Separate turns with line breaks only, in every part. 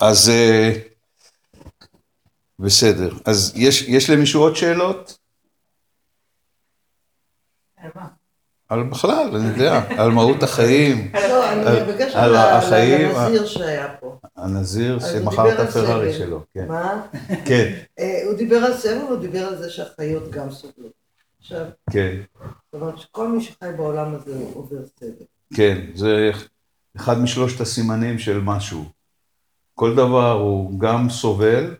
אז אה, בסדר. אז יש, יש למישהו עוד שאלות? על בכלל, אני יודע, על מהות החיים.
לא, אני
על-
בקשר לנזיר שהיה פה.
הנזיר שמכר את הפרארי. שלו, כן.
מה?
כן,
אה, הוא דיבר על סבל, הוא דיבר על זה שהחיות גם סובלות. עכשיו,
כן,
זאת אומרת שכל מי שחי בעולם הזה עובר סבל.
כן, זה אחד משלושת הסימנים של משהו. כל דבר הוא גם סובל,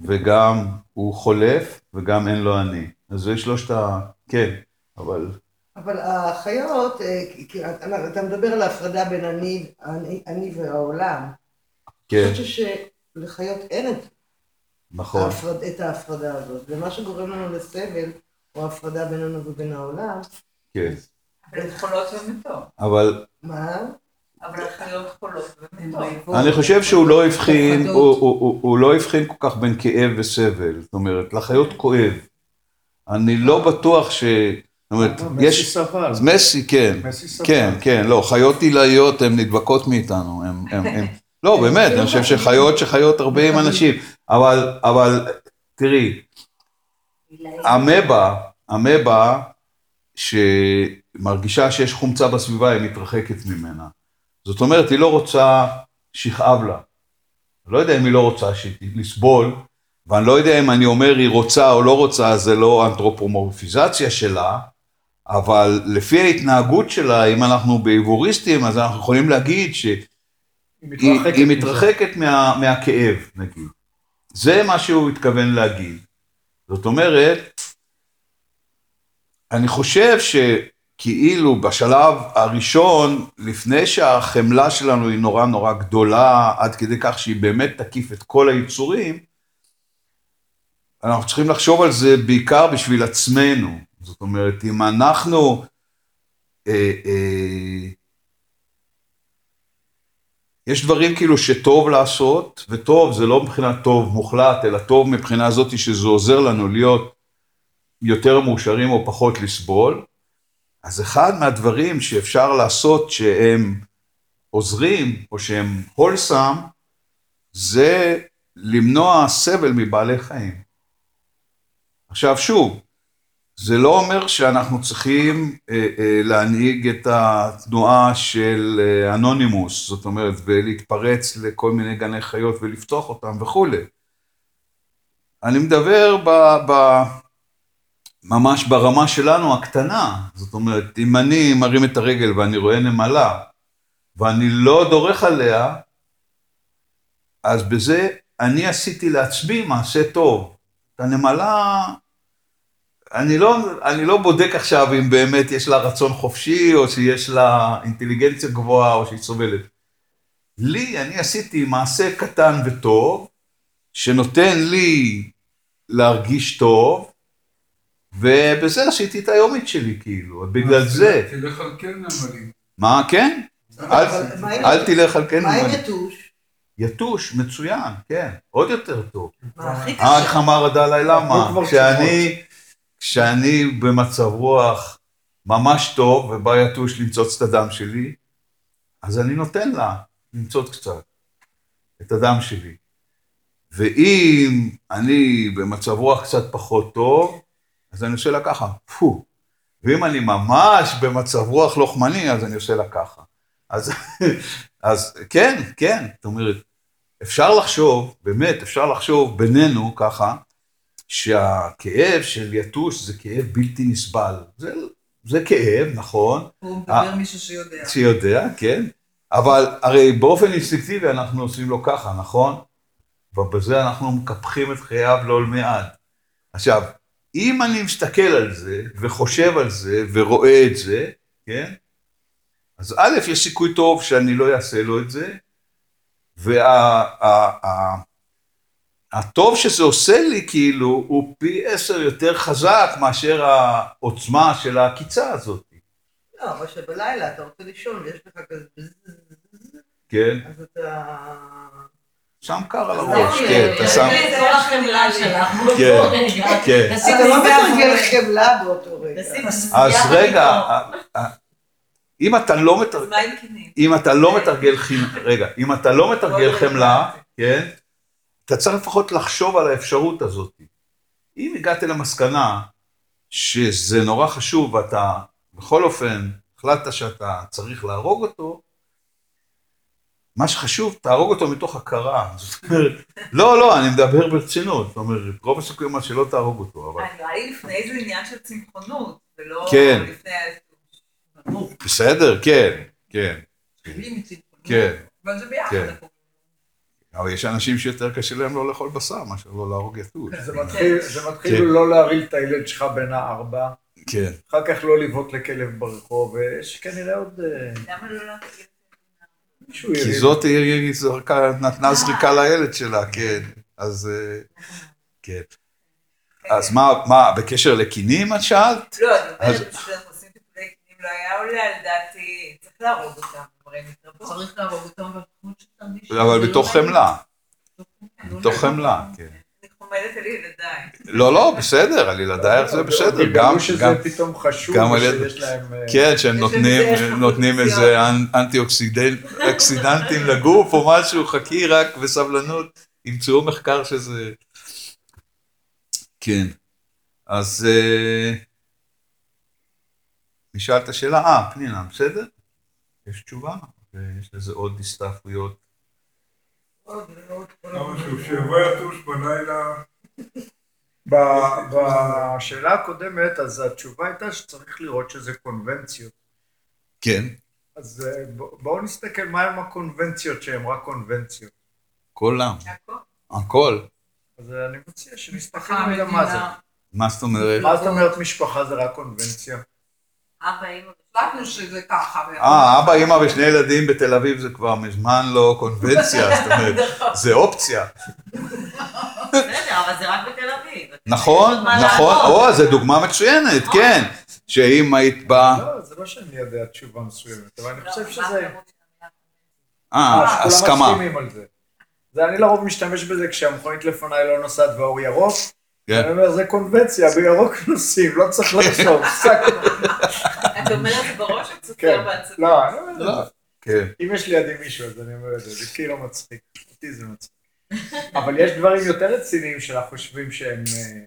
וגם הוא חולף, וגם אין לו אני. אז זה שלושת ה... כן, אבל...
אבל החיות, אה, אתה מדבר על ההפרדה בין אני, אני, אני והעולם.
כן,
אני חושבת שלחיות אין את,
נכון.
ההפרד, את ההפרדה הזאת, ומה שגורם לנו לסבל הוא ההפרדה בינינו ובין העולם.
כן.
אבל הן חולות ומתות.
אבל
מה?
אבל החיות חולות ומתות.
אני חושב שהוא לא הבחין. הוא, הוא, הוא, הוא לא הבחין כל כך בין כאב וסבל. זאת אומרת, לחיות כואב. אני לא בטוח ש... זאת אומרת,
מסי
יש...
סבל.
אז מסי, כן.
מסי סבל.
כן, כן, לא, חיות עילאיות הן נדבקות מאיתנו, הם, הם, הם, לא, באמת, אני חושב שחיות שחיות הרבה עם אנשים, אבל, אבל, תראי, אמבה, אמבה, שמרגישה שיש חומצה בסביבה, היא מתרחקת ממנה. זאת אומרת, היא לא רוצה שיכאב לה. אני לא יודע אם היא לא רוצה שהיא לסבול, ואני לא יודע אם אני אומר היא רוצה או לא רוצה, זה לא אנתרופומורפיזציה שלה, אבל לפי ההתנהגות שלה, אם אנחנו באיבוריסטים, אז אנחנו יכולים להגיד שהיא
היא מתרחקת
היא
מזה.
מתרחקת מה, מהכאב, נגיד. זה מה שהוא התכוון להגיד. זאת אומרת, אני חושב שכאילו בשלב הראשון, לפני שהחמלה שלנו היא נורא נורא גדולה, עד כדי כך שהיא באמת תקיף את כל היצורים, אנחנו צריכים לחשוב על זה בעיקר בשביל עצמנו. זאת אומרת, אם אנחנו... אה, אה, יש דברים כאילו שטוב לעשות, וטוב זה לא מבחינת טוב מוחלט, אלא טוב מבחינה זאתי שזה עוזר לנו להיות יותר מאושרים או פחות לסבול. אז אחד מהדברים שאפשר לעשות שהם עוזרים, או שהם הולסם, זה למנוע סבל מבעלי חיים. עכשיו שוב, זה לא אומר שאנחנו צריכים אה, אה, להנהיג את התנועה של אה, אנונימוס, זאת אומרת, ולהתפרץ לכל מיני גני חיות ולפתוח אותם וכולי. אני מדבר ב, ב, ממש ברמה שלנו הקטנה, זאת אומרת, אם אני מרים את הרגל ואני רואה נמלה, ואני לא דורך עליה, אז בזה אני עשיתי לעצמי מעשה טוב. את הנמלה, אני לא, אני לא בודק עכשיו אם באמת יש לה רצון חופשי, או שיש לה אינטליגנציה גבוהה, או שהיא סובלת. לי, אני עשיתי מעשה קטן וטוב, שנותן לי להרגיש טוב, ובזה עשיתי את היומית שלי, כאילו, בגלל זה.
תלך על כן נמלים.
מה, כן? אל, תלך על כן.
מה עם
נמלים.
יתוש?
יתוש, מצוין, כן, עוד יותר טוב.
מה הכי
אה, איך
קשה?
אמר הדלאי
עברו
למה? כשאני במצב רוח ממש טוב, ובא יתוש למצוץ את הדם שלי, אז אני נותן לה למצוץ קצת את הדם שלי. ואם אני במצב רוח קצת פחות טוב, אז אני עושה לה ככה, פו. ואם אני ממש במצב רוח לוחמני, אז אני עושה לה ככה. אז, אז כן, כן, זאת אומרת, אפשר לחשוב, באמת, אפשר לחשוב בינינו ככה, שהכאב של יתוש זה כאב בלתי נסבל. זה, זה כאב, נכון,
הוא
אה.
מדבר מישהו שיודע.
שיודע, כן, אבל הרי באופן אינסטינקטיבי אנחנו עושים לו ככה, נכון? ובזה אנחנו מקפחים את חייו לעולמי עד. עכשיו, אם אני מסתכל על זה, וחושב על זה, ורואה את זה, כן? אז א', יש סיכוי טוב שאני לא אעשה לו את זה, והטוב שזה עושה לי, כאילו, הוא פי עשר יותר חזק מאשר העוצמה של העקיצה הזאת,
לא, אבל שבלילה אתה רוצה לישון ויש לך כזה...
כן?
אז אתה...
שם קר על הראש,
לא,
כן, אתה שם,
זה כל החמלה שלך.
כן,
באותו רגע.
כן.
תשים
אתה לא מתרגל. חמלה באותו רגע.
אז רגע, אם אתה לא מתרגל? אם אתה לא מתרגל חינ... רגע, אם אתה לא מתרגל חמלה. כן? אתה צריך לפחות לחשוב על האפשרות הזאת. אם הגעת למסקנה שזה נורא חשוב ואתה בכל אופן החלטת שאתה צריך להרוג אותו, מה שחשוב, תהרוג אותו מתוך הכרה. זאת אומרת, לא, לא, אני מדבר ברצינות. זאת אומרת, רוב הסיכויים מה שלא תהרוג אותו, אבל
אה, נראה לי לפני זה עניין של צמחונות, ולא
כן.
לפני.
ברור.
בסדר, כן, כן. כן.
אבל זה ביחד.
כן. אבל יש אנשים שיותר קשה להם לא לאכול בשר מאשר לא להרוג יתוש.
זה מתחיל,
כן.
לא להרעיל את הילד שלך בן הארבע,
כן.
אחר כך לא לבעוט לכלב ברחוב, ויש כנראה עוד אה,
למה לא להגיד?
כי. זאת זרקה, נתנה זריקה לילד שלה, כן. אז אה, כן. אז מה, מה, בקשר לקינים את שאלת?
לא, אני
אז-
אומרת, פשוט אנחנו עושים טיפולי קינים, לא היה עולה על דעתי, צריך להרוג אותם.
צריך להרוג אותם, אבל שתרגיש...
אבל בתוך חמלה,
לא
בתוך חמלה, כן.
חומלת על ילדיי.
לא, לא, בסדר, על ילדייך זה בסדר, גם,
שזה
גם,
פתאום חשוב, ושיש להם... אה,
כן, שהם נותנים. איזה אנ- אנטי אוקסידנטים לגוף או משהו, חכי רק בסבלנות, ימצאו מחקר שזה... כן, אז אה, נשאל את השאלה, אה, פנינה, בסדר? יש תשובה, ויש לזה עוד הסתעפויות.
עוד ועוד כל
למה
הזמן.
שהוא שיבוא בלילה,
בשאלה הקודמת, אז התשובה הייתה שצריך לראות שזה קונבנציות.
כן,
אז אה, בואו נסתכל מהם הקונבנציות שהן רק קונבנציות.
כולם,
הכל.
הכל.
אז אה, אני מציע שנסתכל רגע מה זה.
מה זאת אומרת?
מה זאת אומרת משפחה זה רק קונבנציה?
אבא, אמא,
החלטנו שזה ככה.
אה, אבא, אמא ושני ילדים בתל אביב זה כבר מזמן לא קונבנציה, זאת אומרת, זה אופציה.
בסדר, אבל זה רק בתל אביב.
נכון, נכון. או, זו דוגמה מצוינת, כן. שאם היית באה,
לא, זה לא שאני יודע תשובה מסוימת, אבל אני
לא,
חושב שזה...
אה,
אה,
הסכמה.
זה. אני לרוב משתמש בזה כשהמכונית לפניי לא נוסעת והאור ירוק.
כן.
אני אומר, זה קונבנציה, בירוק נוסעים, לא צריך לחשוב.
אתה אומר את זה בראש או
כן.
סופר בעצבים?
לא, אני אומר את
לא,
זה.
כן.
אם יש לידי מישהו, אז אני אומר את זה, זה כאילו מצחיק. אותי זה מצחיק. אבל יש דברים יותר רציניים שאנחנו חושבים שהם... אה,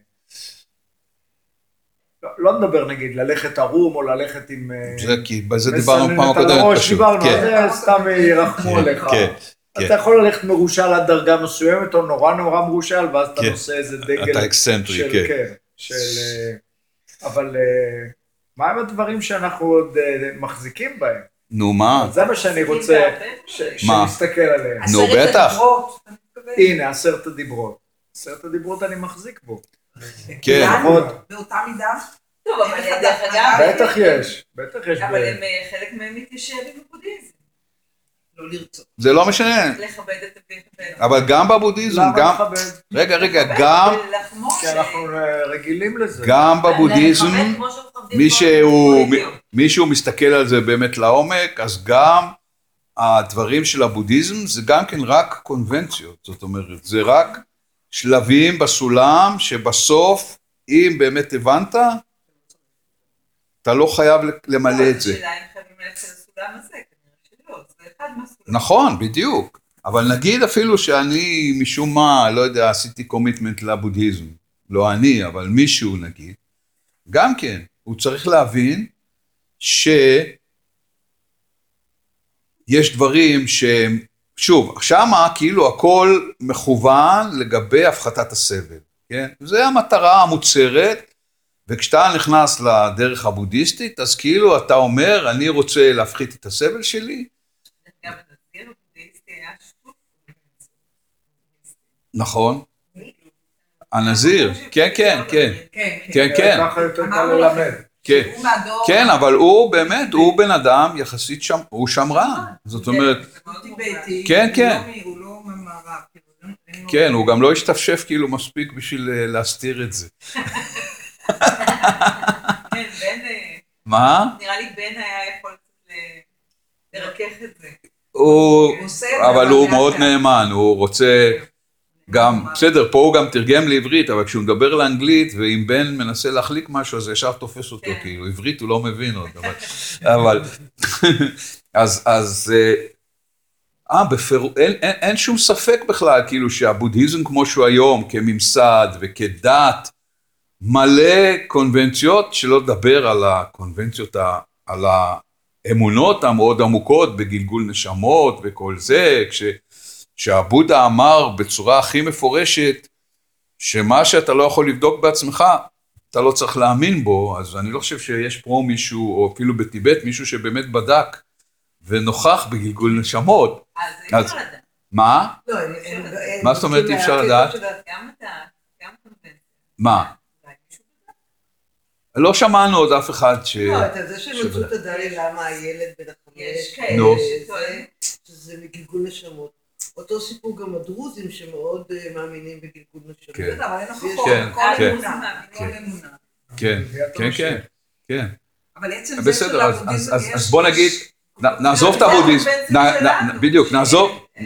לא- לא נדבר נגיד ללכת ערום או ללכת עם... אה,
זה כי בזה דיברנו פעם הקודמת פשוט.
דיברנו,
כן,
על זה סתם ירחמו
כן,
עליך.
כן,
אתה. יכול ללכת מרושל עד דרגה מסוימת, או נורא נורא מרושל, ואז אתה
כן.
נושא איזה דגל
אתה אקסצנטרי,
של,
כן.
כן, של... אה, אבל אה, מה הם הדברים שאנחנו עוד אה, מחזיקים בהם?
נו מה?
זה מה שאני רוצה ש-? שנסתכל עליהם.
נו, בטח.
אתה?
הנה, עשרת הדיברות. עשרת הדיברות אני מחזיק בו.
כן,
עוד.
באותה מידה?
טוב, אבל דרך אגב,
בטח יש, בטח יש.
אבל
ב-
הם, חלק מהם מתיישב עם הבודהיזם.
לא לרצות.
זה לא משנה.
לכבד את ואביך.
אבל גם בבודהיזם,
למה
גם...
לכבד?
רגע, רגע, גם...
כי אנחנו אה, רגילים לזה.
גם בבודהיזם. מי שהוא מסתכל על זה באמת לעומק, אז גם הדברים של הבודהיזם זה גם כן רק קונבנציות, זאת אומרת, זה רק שלבים בסולם שבסוף, אם באמת הבנת, אתה לא חייב למלא את זה.
השאלה אם חייבים ללכת לסולם הזה, כנראה שלא, זה אחד מהסולמים.
נכון, בדיוק. אבל נגיד אפילו שאני משום מה, לא יודע, עשיתי קומיטמנט לבודהיזם. לא אני, אבל מישהו נגיד. גם כן, הוא צריך להבין שיש דברים שהם, שוב, שמה כאילו הכל מכוון לגבי הפחתת הסבל, כן? זה המטרה המוצהרת, וכשאתה נכנס לדרך הבודהיסטית, אז כאילו אתה אומר, אני רוצה להפחית את הסבל שלי,
גם הנזיר הבודהיסטי היה שטות.
נכון. הנזיר, כן, כן, כן,
כן,
כן, כן,
ככה יותר קל
אמרנו
ללמד.
כן. כן, אבל הוא באמת, הוא בן אדם יחסית שם, הוא שמרן. זאת אומרת,
מובן.
טיבטי,
כן, כן.
לא לא. כאילו, לו-
כן, הוא גם לא השתפשף כאילו מספיק בשביל אה, להסתיר את זה.
כן, בן, אה,
מה?
נראה לי בן היה יכול לרכך את זה.
הוא, אבל הוא מאוד. נאמן, הוא רוצה, גם, בסדר, פה הוא גם תרגם לעברית, אבל כשהוא מדבר לאנגלית, ואם בן מנסה להחליק משהו, אז ישר תופס אותו,
כן.
כאילו, עברית הוא לא מבין עוד, אבל... אבל... אז, אז... אה, אה, בפירוש, אין, אין, אין שום ספק בכלל, כאילו, שהבודהיזם כמו שהוא היום, כממסד וכדת, מלא קונבנציות, שלא לדבר על הקונבנציות, ה- על האמונות המאוד עמוקות בגלגול נשמות וכל זה, כש... שהבודה אמר בצורה הכי מפורשת, שמה שאתה לא יכול לבדוק בעצמך, אתה לא צריך להאמין בו, אז אני לא חושב שיש פה מישהו, או אפילו בטיבט, מישהו שבאמת בדק ונוכח בגלגול נשמות.
אז אי אפשר לדעת.
מה?
לא,
מה זאת אומרת אי אפשר לדעת?
גם אתה, גם קונבנציה.
מה? לא שמענו עוד אף אחד ש...
לא, אתה זה שהם מצאו את. הדלי למה הילד בן החמש,
יש כאלה.
שזה מגלגול נשמות. אותו סיפור גם הדרוזים שמאוד אה, מאמינים בגלגול נשמות.
כן. כן, כן.
הכל
כן. כן,
נביאת
כן,
המשיח.
כן, כן.
אבל עצם זה
בסדר, אז-
שלבודהיזם
אז-
יש-
אז בוא נגיד, נעזוב את
זה
הבודהיזם, בדיוק,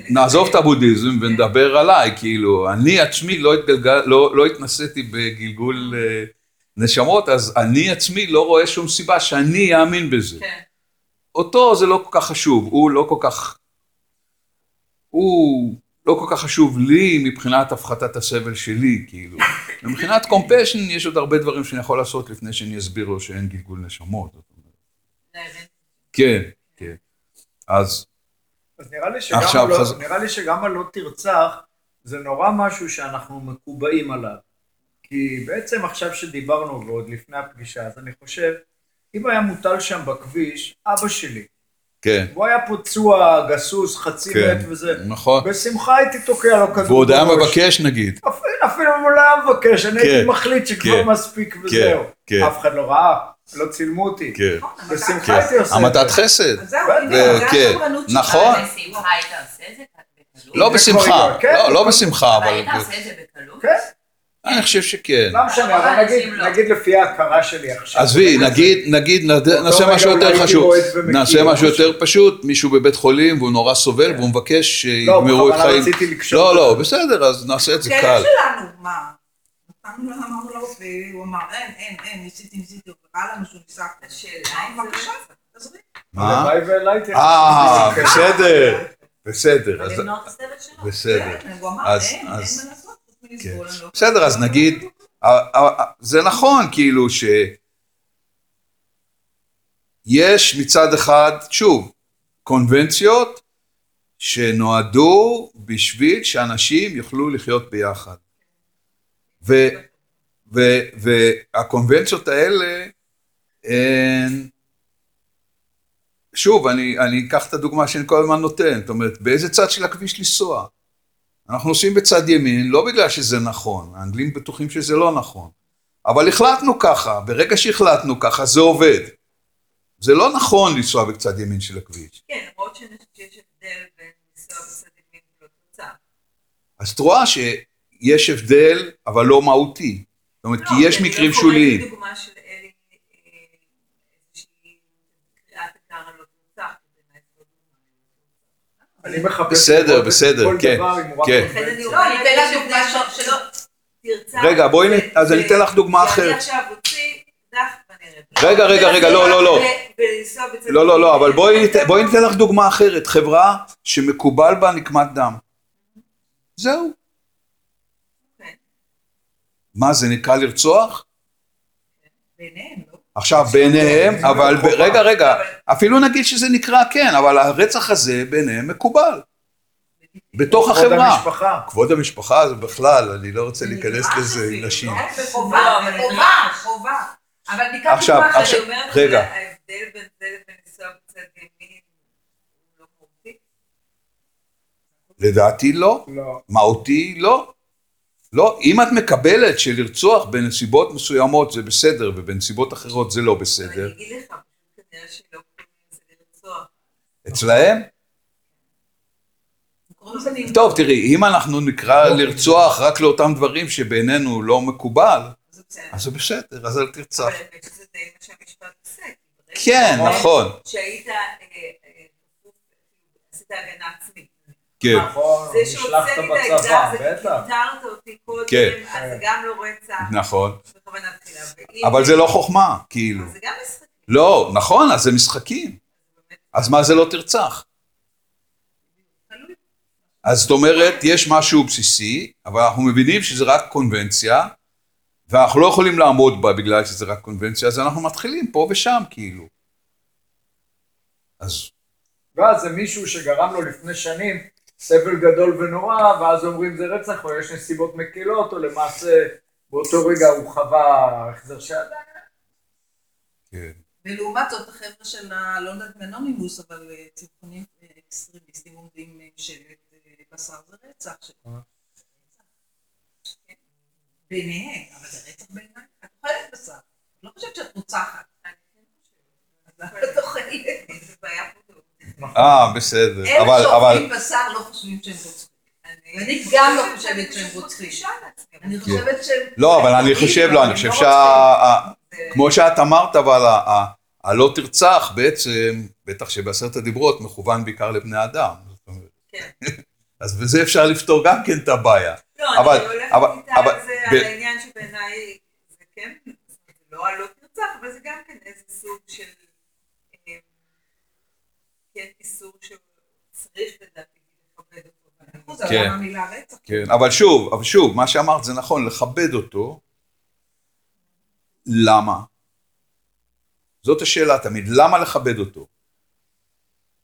נעזוב, את הבודהיזם ונדבר עליי, כאילו, אני עצמי לא התגלגל, לא לא התנסיתי בגלגול אה, נשמות, אז אני עצמי לא רואה שום סיבה שאני אאמין בזה.
כן.
אותו זה לא כל כך חשוב, הוא לא כל כך, הוא לא כל כך חשוב לי מבחינת הפחתת הסבל שלי, כאילו. מבחינת קומפשן יש עוד הרבה דברים שאני יכול לעשות לפני שאני אסביר לו שאין גלגול נשמות.
זה האמת.
כן, כן. אז
אז נראה לי שגם
עכשיו
הלא-
חז-
נראה לי שגם הלא תרצח זה נורא משהו שאנחנו מקובעים עליו. כי בעצם עכשיו שדיברנו ועוד לפני הפגישה, אז אני חושב, אם היה מוטל שם בכביש, אבא שלי,
כן,
והוא היה פצוע, גסוס, חצי
כן,
מת וזה,
נכון.
בשמחה הייתי תוקע לו כדור
ועוד היה
בראש.
מבקש נגיד.
אפילו אפילו אם הוא לא היה מבקש, אני
כן,
הייתי מחליט שכבר
כן,
מספיק וזהו.
כן.
אף אחד לא ראה, לא צילמו אותי.
כן,
בשמחה
כן.
הייתי עושה את זה.
המתת חסד.
זהו, זה
כן,
השמרנות שלך.
נכון.
אבל בשמחה היית עושה את זה בקלות?
לא בשמחה,
כן,
לא, לא בשמחה,
אבל
אבל
היית עושה את זה בקלות?
כן,
אני חושב שכן.
לא משנה,
אבל
נגיד-
לא.
נגיד לפי ההכרה שלי עכשיו.
עזבי, נגיד, נגיד, נעשה משהו יותר חשוב. נעשה משהו. יותר פשוט, מישהו בבית חולים והוא נורא סובל והוא מבקש שיגמרו את
בכוונה
חיים.
רציתי לקשור
לא,
את
לא,
זה.
בסדר, אז נעשה את זה קל.
שלנו, מה? נתנו לו, אמרנו לרופא, הוא אמר, אין, אין, אין, ניסיתי, ניסיתי, הוא קרא לנו שהוא ניסה.
השאלה אם זה
בבקשה,
לא-
תעזרי.
מה? אה,
חשיבות.
בסדר, בסדר, אז
כן, לא
בסדר, אז נגיד, זה נכון, כאילו, ש... יש מצד אחד, שוב, קונבנציות שנועדו בשביל שאנשים יוכלו לחיות ביחד. ו, ו, והקונבנציות האלה, הן... שוב, אני, אני אקח את הדוגמה שאני כל הזמן נותן, זאת אומרת, באיזה צד של הכביש לנסוע? אנחנו נוסעים בצד ימין, לא בגלל שזה נכון, האנגלים בטוחים שזה לא נכון, אבל החלטנו ככה, ברגע שהחלטנו ככה זה עובד. זה לא נכון לנסוע בצד ימין של הכביש.
כן, למרות שיש הבדל בין לנסוע בצד ימין ולא תוצאה.
אז את רואה שיש הבדל, אבל לא מהותי. זאת אומרת, כי יש מקרים שוליים.
לא דוגמה של אלי, אה, איזושהי קריאת תגר על לא תוצאה, כי באמת לא דוגמה.
אני מחפש
בסדר, בסדר, כן, כן.
לא, אני
אומרת,
אתן לך
יש
דוגמה
הבדל
של-
שלא תרצה.
רגע, בואי נ- אז אני אתן לך דוגמה אחרת. רגע, רגע, רגע, לא, לא, לא. לא, לא, לא. אבל בואי ניתן- בואי ניתן לך דוגמה אחרת. חברה שמקובל בה נקמת דם. זהו.
אוקיי.
מה, זה נקרא לרצוח?
ביניהם, לא?
עכשיו, ביניהם, אבל רגע, רגע,
אבל-
אפילו נגיד שזה נקרא כן, אבל הרצח הזה ביניהם מקובל. בתוך
כבוד
החברה.
המשפחה.
כבוד המשפחה זה בכלל, אני לא רוצה להיכנס לזה עם נשים.
לא?
כן, חובה,
אבל
חובה. אבל ניקח
עכשיו,
דוגמה אחרת.
עכשיו-
אני אומרת,
רגע.
ההבדל בין זה לבין לנסוע בצד ימין הוא לא מהותי.
לדעתי לא.
לא.
מהותי לא. לא, אם את מקבלת שלרצוח בנסיבות מסוימות זה בסדר ובנסיבות אחרות זה לא בסדר,
אני אגיד לך, פשוט כנראה שלא קוראים לזה לרצוח.
אצלהם. טוב תראי, אם אנחנו נקרא לרצוח רק לאותם דברים שבינינו לא מקובל. אז זה בסדר, אז אל תרצח.
אבל האמת שזה די מה שהמשפט עושה.
כן, נכון.
שהיית, אה, אה, כפוף, עשית הגנה.
כן,
נכון,
זה
נשלחת
שהוצאתי את
בצבא,
האקדח, זה
בטח.
קיטרת אותי קודם,
כן.
אז זה גם לא רצח,
נכון. אבל זה לא חוכמה, כאילו.
זה גם משחקים.
לא, נכון, אז זה משחקים. אז מה זה לא תרצח? אז זאת אומרת, יש משהו בסיסי, אבל אנחנו מבינים שזה רק קונבנציה, ואנחנו לא יכולים לעמוד בה בגלל שזה רק קונבנציה, אז אנחנו מתחילים פה ושם, כאילו. אז
ואז זה מישהו שגרם לו לפני שנים סבל גדול ונורא, ואז אומרים זה רצח, או יש נסיבות מקילות, או למעשה באותו רגע הוא חווה החזר שעדה.
כן.
ולעומת זאת, החבר'ה של ה... לא יודעת מאנונימוס, אבל אה, צמחונים אה, אקסטרימיסטים עומדים עם שלט אה, בשר זה רצח. כן. ביניהם, אבל זה רצח בעיניי. את אוכלת בשר. לא חושבת שאת רוצחת.
כן.
אז למה את אוכלת?
זה בעיה פה.
אה, בסדר.
אלה שאוכלים בשר לא חושבים שהם רוצחים.
אני
גם לא
חושבת
שהם רוצחים. אני חושבת שהם...
לא, אבל אני חושב, לא, אני חושב שה...
זה-
כמו שאת אמרת, אבל הלא תרצח בעצם, בטח שבעשרת הדיברות, מכוון בעיקר לבני אדם.
כן.
אז בזה אפשר לפתור גם כן את הבעיה.
לא,
אבל-
אני הולכת איתה על זה, על העניין שבעיניי זה כן, זה לא הלא תרצח, אבל זה גם כן איזה סוג של, כן, איסור שצריך לדעתי לכבד אותו.
זה
כן. כן, אבל שוב, אבל שוב, מה שאמרת זה נכון, לכבד אותו. למה? זאת השאלה תמיד, למה לכבד אותו?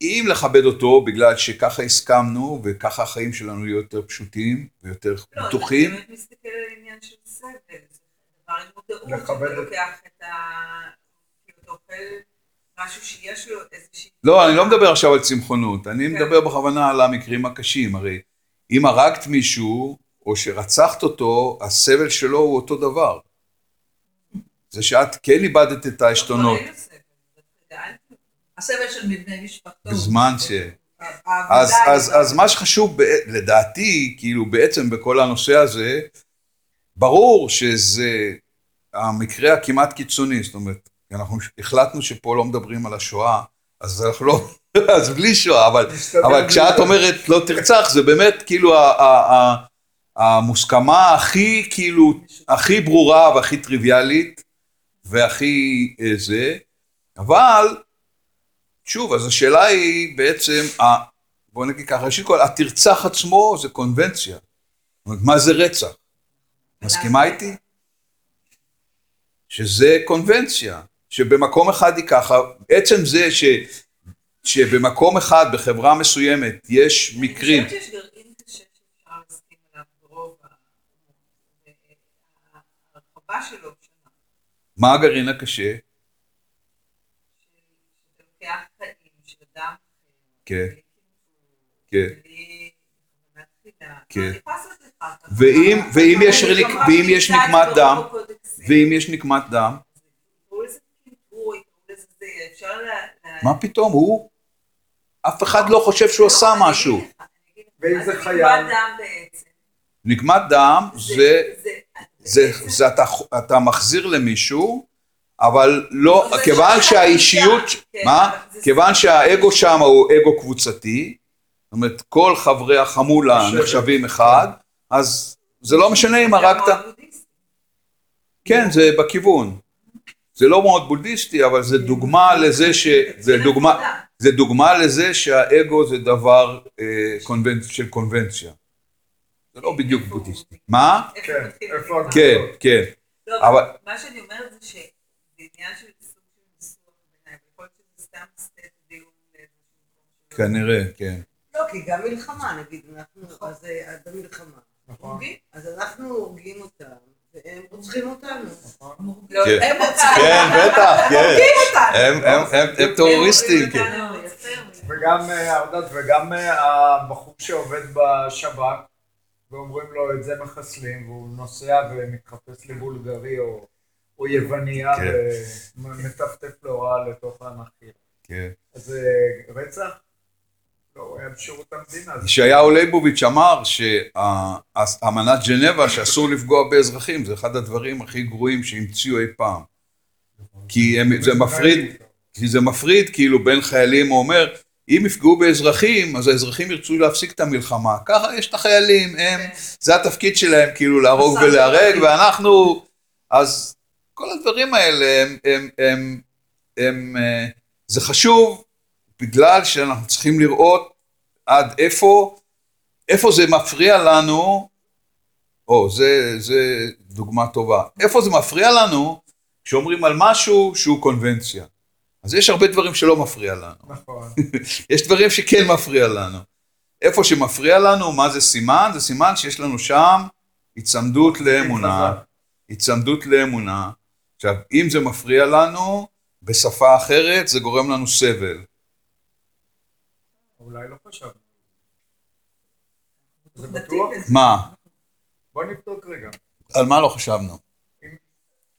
אם לכבד אותו בגלל שככה הסכמנו וככה החיים שלנו יהיו יותר פשוטים ויותר
לא,
בטוחים,
אני באמת מסתכל על עניין של סבל, זה דבר עם מודעות,
את-
לוקח את ה... אתה אוכל משהו שיש לו איזושהי...
לא, אני לא מדבר עכשיו על צמחונות, אני
כן.
מדבר בכוונה על המקרים הקשים, הרי אם הרגת מישהו או שרצחת אותו, הסבל שלו הוא אותו דבר. זה שאת כן איבדת את העשתונות
לא, גדלתי.
הסבל של מבני משפחתו.
בזמן ש... אז. אז מה שחשוב לדעתי, כאילו בעצם בכל הנושא הזה, ברור שזה המקרה הכמעט קיצוני, זאת אומרת, אנחנו החלטנו שפה לא מדברים על השואה, אז אנחנו לא, אז בלי שואה, אבל, אבל כשאת. אומרת לא תרצח, זה באמת כאילו המוסכמה הכי כאילו, הכי ברורה והכי טריוויאלית, והכי אה, זה, אבל שוב, אז השאלה היא בעצם, בוא נגיד ככה, ראשית כל, התרצח עצמו זה קונבנציה. זאת אומרת, מה זה רצח? מסכימה איתי? שזה קונבנציה, שבמקום אחד היא ככה, עצם זה ש, שבמקום אחד, בחברה מסוימת, יש מקרים,
אני חושבת שיש גרעין קשה שאפשר להסכים עליו ברוב ה... וההרחבה שלו.
מה הגרעין הקשה?
חיים של אדם
כן,
בלי
כן.
תחילה.
כן.
לך.
ואם, ואם יש, נקמת דם. ואם יש נקמת דם,
יקראו לזה קיטור, יקראו לזה זה, אפשר ל... ל-
מה פתאום, הוא, אף אחד לא חושב שהוא עשה
לא,
משהו.
זה
נקמת
חייל?
דם בעצם?
נקמת דם זה, זה,
בעצם-
זה אתה, אתה מחזיר למישהו, אבל לא,
זה
כיוון שהאישיות,
כן,
מה?
זה
כיוון שהאגו שם הוא אגו קבוצתי, זאת אומרת, כל חברי החמולה. נחשבים אחד, אז זה לא משנה אם
זה
הרגת. כן, זה בכיוון. זה לא מאוד בודהיסטי, אבל זה דוגמה לזה ש... זה דוגמה. זה דוגמה לזה שהאגו זה דבר אה, קונבנ... של קונבנציה. זה לא בדיוק? בודהיסטי. מה?
כן?
כן, כן.
לא,
אבל-
מה שאני אומרת זה שזה עניין של סוג של ניסוח בעיניי, ויכול להיות שזה סתם סטט דיון.
כנראה, כן.
לא, כי גם מלחמה, נגיד, אנחנו, אז אה, במלחמה.
נכון.
הורגים?
אז אנחנו הורגים אותם, והם רוצחים אותנו.
לא,
כן.
הם רוצים.
כן, בטח, כן. הם- טרוריסטים, כן.
וגם, אה, ארדת, וגם אה, הבחור שעובד בשב"כ, ואומרים לו את זה מחסלים, והוא נוסע ומתחפש לבולגרי או, יווניה,
כן.
ומטפטף לו רע לתוך הנחיר.
כן.
אז רצח? לא, הוא היה בשירות המדינה. זה-
ישעיהו ליבוביץ' אמר שאמנת ג'נבה שאסור לפגוע באזרחים זה אחד הדברים הכי גרועים שהמציאו אי פעם. כי הם, זה מפריד, כי זה מפריד כאילו בין חיילים, הוא אומר, אם יפגעו באזרחים, אז האזרחים ירצו להפסיק את המלחמה. ככה יש את החיילים, הם, זה התפקיד שלהם, כאילו להרוג ולהרג. ואנחנו, אז כל הדברים האלה הם, הם, הם, הם, אה, זה חשוב בגלל שאנחנו צריכים לראות עד איפה, איפה זה מפריע לנו, או, זה, זה דוגמה טובה, איפה זה מפריע לנו כשאומרים על משהו שהוא קונבנציה. אז יש הרבה דברים שלא מפריע לנו.
נכון.
יש דברים שכן מפריע לנו. איפה שמפריע לנו, מה זה סימן? זה סימן שיש לנו שם היצמדות לאמונה.
חזק.
היצמדות לאמונה. עכשיו, אם זה מפריע לנו, בשפה אחרת זה גורם לנו סבל.
אולי לא חשבנו. זה בטוח?
מה?
בוא נבדוק רגע.
על מה לא חשבנו?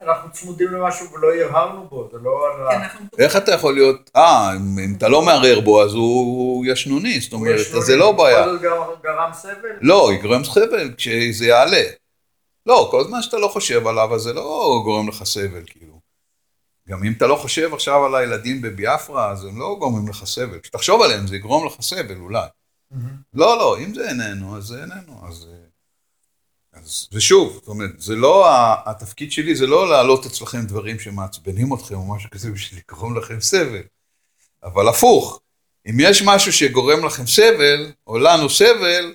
אנחנו צמודים למשהו ולא הרהרנו בו, זה לא על ה...
אנחנו-
איך אתה יכול להיות... אה, אם, אתה לא מערער בו, אז הוא, הוא ישנוני, זאת
הוא
אומרת, אז זה לא בעיה.
גר- גרם סבל?
לא, יגרום סבל כשזה יעלה. לא, כל זמן שאתה לא חושב עליו, אז זה לא גורם לך סבל, כאילו. גם אם אתה לא חושב עכשיו על הילדים בביאפרה, אז הם לא גורמים לך סבל. כשתחשוב עליהם, זה יגרום לך סבל, אולי.
מהמם.
לא, לא, אם זה איננו, אז זה איננו. אז, אה, אז ושוב, זאת אומרת, זה לא, התפקיד שלי זה לא להעלות אצלכם דברים שמעצבנים אתכם או משהו כזה בשביל לגרום לכם סבל. אבל הפוך, אם יש משהו שגורם לכם סבל, או לנו סבל,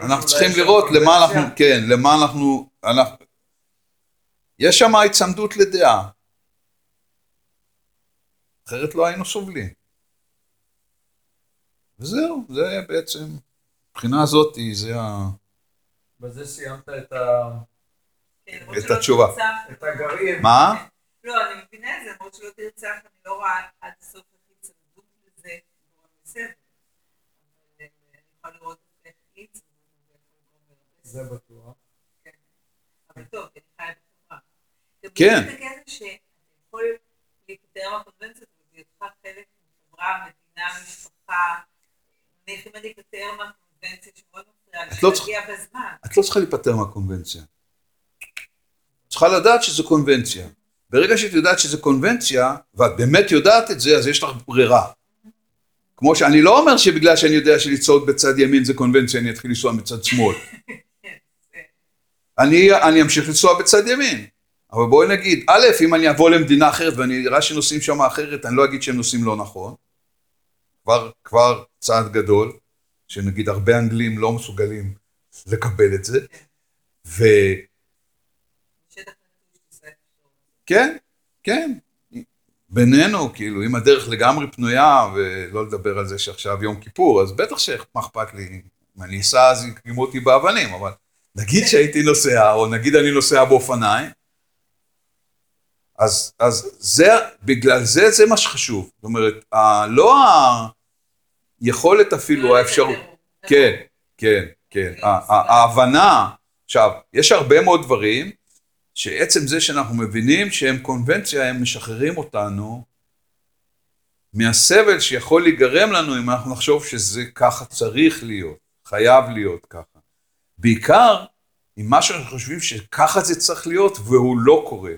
אנחנו צריכים לראות למה אנחנו. כן, למה אנחנו, אנחנו, יש שם הצמדות לדעה. אחרת לא היינו סובלים. וזהו, זה בעצם, מבחינה הזאת, זה ה...
בזה סיימת את ה-
כן,
את התשובה.
את הגרעין.
מה?
לא, אני מבינה את זה, למרות שלא תרצח, אני לא רואה עד הסוף איך הצטרפות לזה אני יכולה לראות איך גורם
זה. בטוח.
אבל טוב, אני חיה בחברה. גם
כן.
יש את הקטע שאתה יכול להיפטר מהקונבנציות מחברה, מדינה, משפחה. נניח אם אני מהקונבנציה שמאוד מפריעה
את לא צריכה-
בזמן.
את לא צריכה להיפטר מהקונבנציה. צריכה לדעת שזה קונבנציה. ברגע שאת יודעת שזה קונבנציה, ואת באמת יודעת את זה, אז יש לך ברירה. כמו שאני לא אומר שבגלל שאני יודע שלצעוד בצד ימין זה קונבנציה, אני אתחיל לנסוע בצד שמאל. אני, אני אמשיך לנסוע בצד ימין. אבל בואי נגיד, א', אם אני אבוא למדינה אחרת ואני אראה שנוסעים שם אחרת, אני לא אגיד שהם נוסעים לא נכון. כבר, כבר צעד גדול, שנגיד הרבה אנגלים לא מסוגלים לקבל את זה.
זה.
כן, כן. בינינו, כאילו, אם הדרך לגמרי פנויה, ולא לדבר על זה שעכשיו יום כיפור, אז בטח שמה אכפת לי, אם אני אסע אז יקרימו אותי באבנים, אבל נגיד שהייתי נוסע, או נגיד אני נוסע באופניים, אז, אז זה, בגלל זה, זה מה שחשוב. זאת אומרת, ה, לא היכולת אפילו,
לא
האפשרות,
לוותר.
כן, כן, כן. ה- ההבנה, עכשיו, יש הרבה מאוד דברים שעצם זה שאנחנו מבינים שהם קונבנציה, הם משחררים אותנו מהסבל שיכול להיגרם לנו אם אנחנו נחשוב שזה ככה צריך להיות, חייב להיות ככה. בעיקר אם מה שאנחנו חושבים שככה זה צריך להיות והוא לא קורה.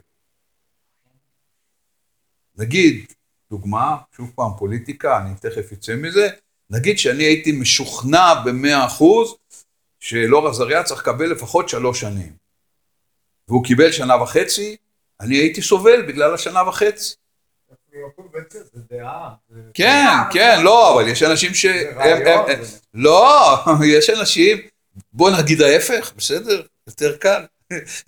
נגיד, דוגמה, שוב פעם פוליטיקה, אני תכף אצא מזה, נגיד שאני הייתי משוכנע במאה אחוז שאלאור עזריה צריך לקבל לפחות שלוש שנים. והוא קיבל שנה וחצי, אני הייתי סובל בגלל השנה וחצי. כן, כן, לא, אבל יש אנשים ש... לא, יש אנשים, בוא נגיד ההפך, בסדר, יותר קל.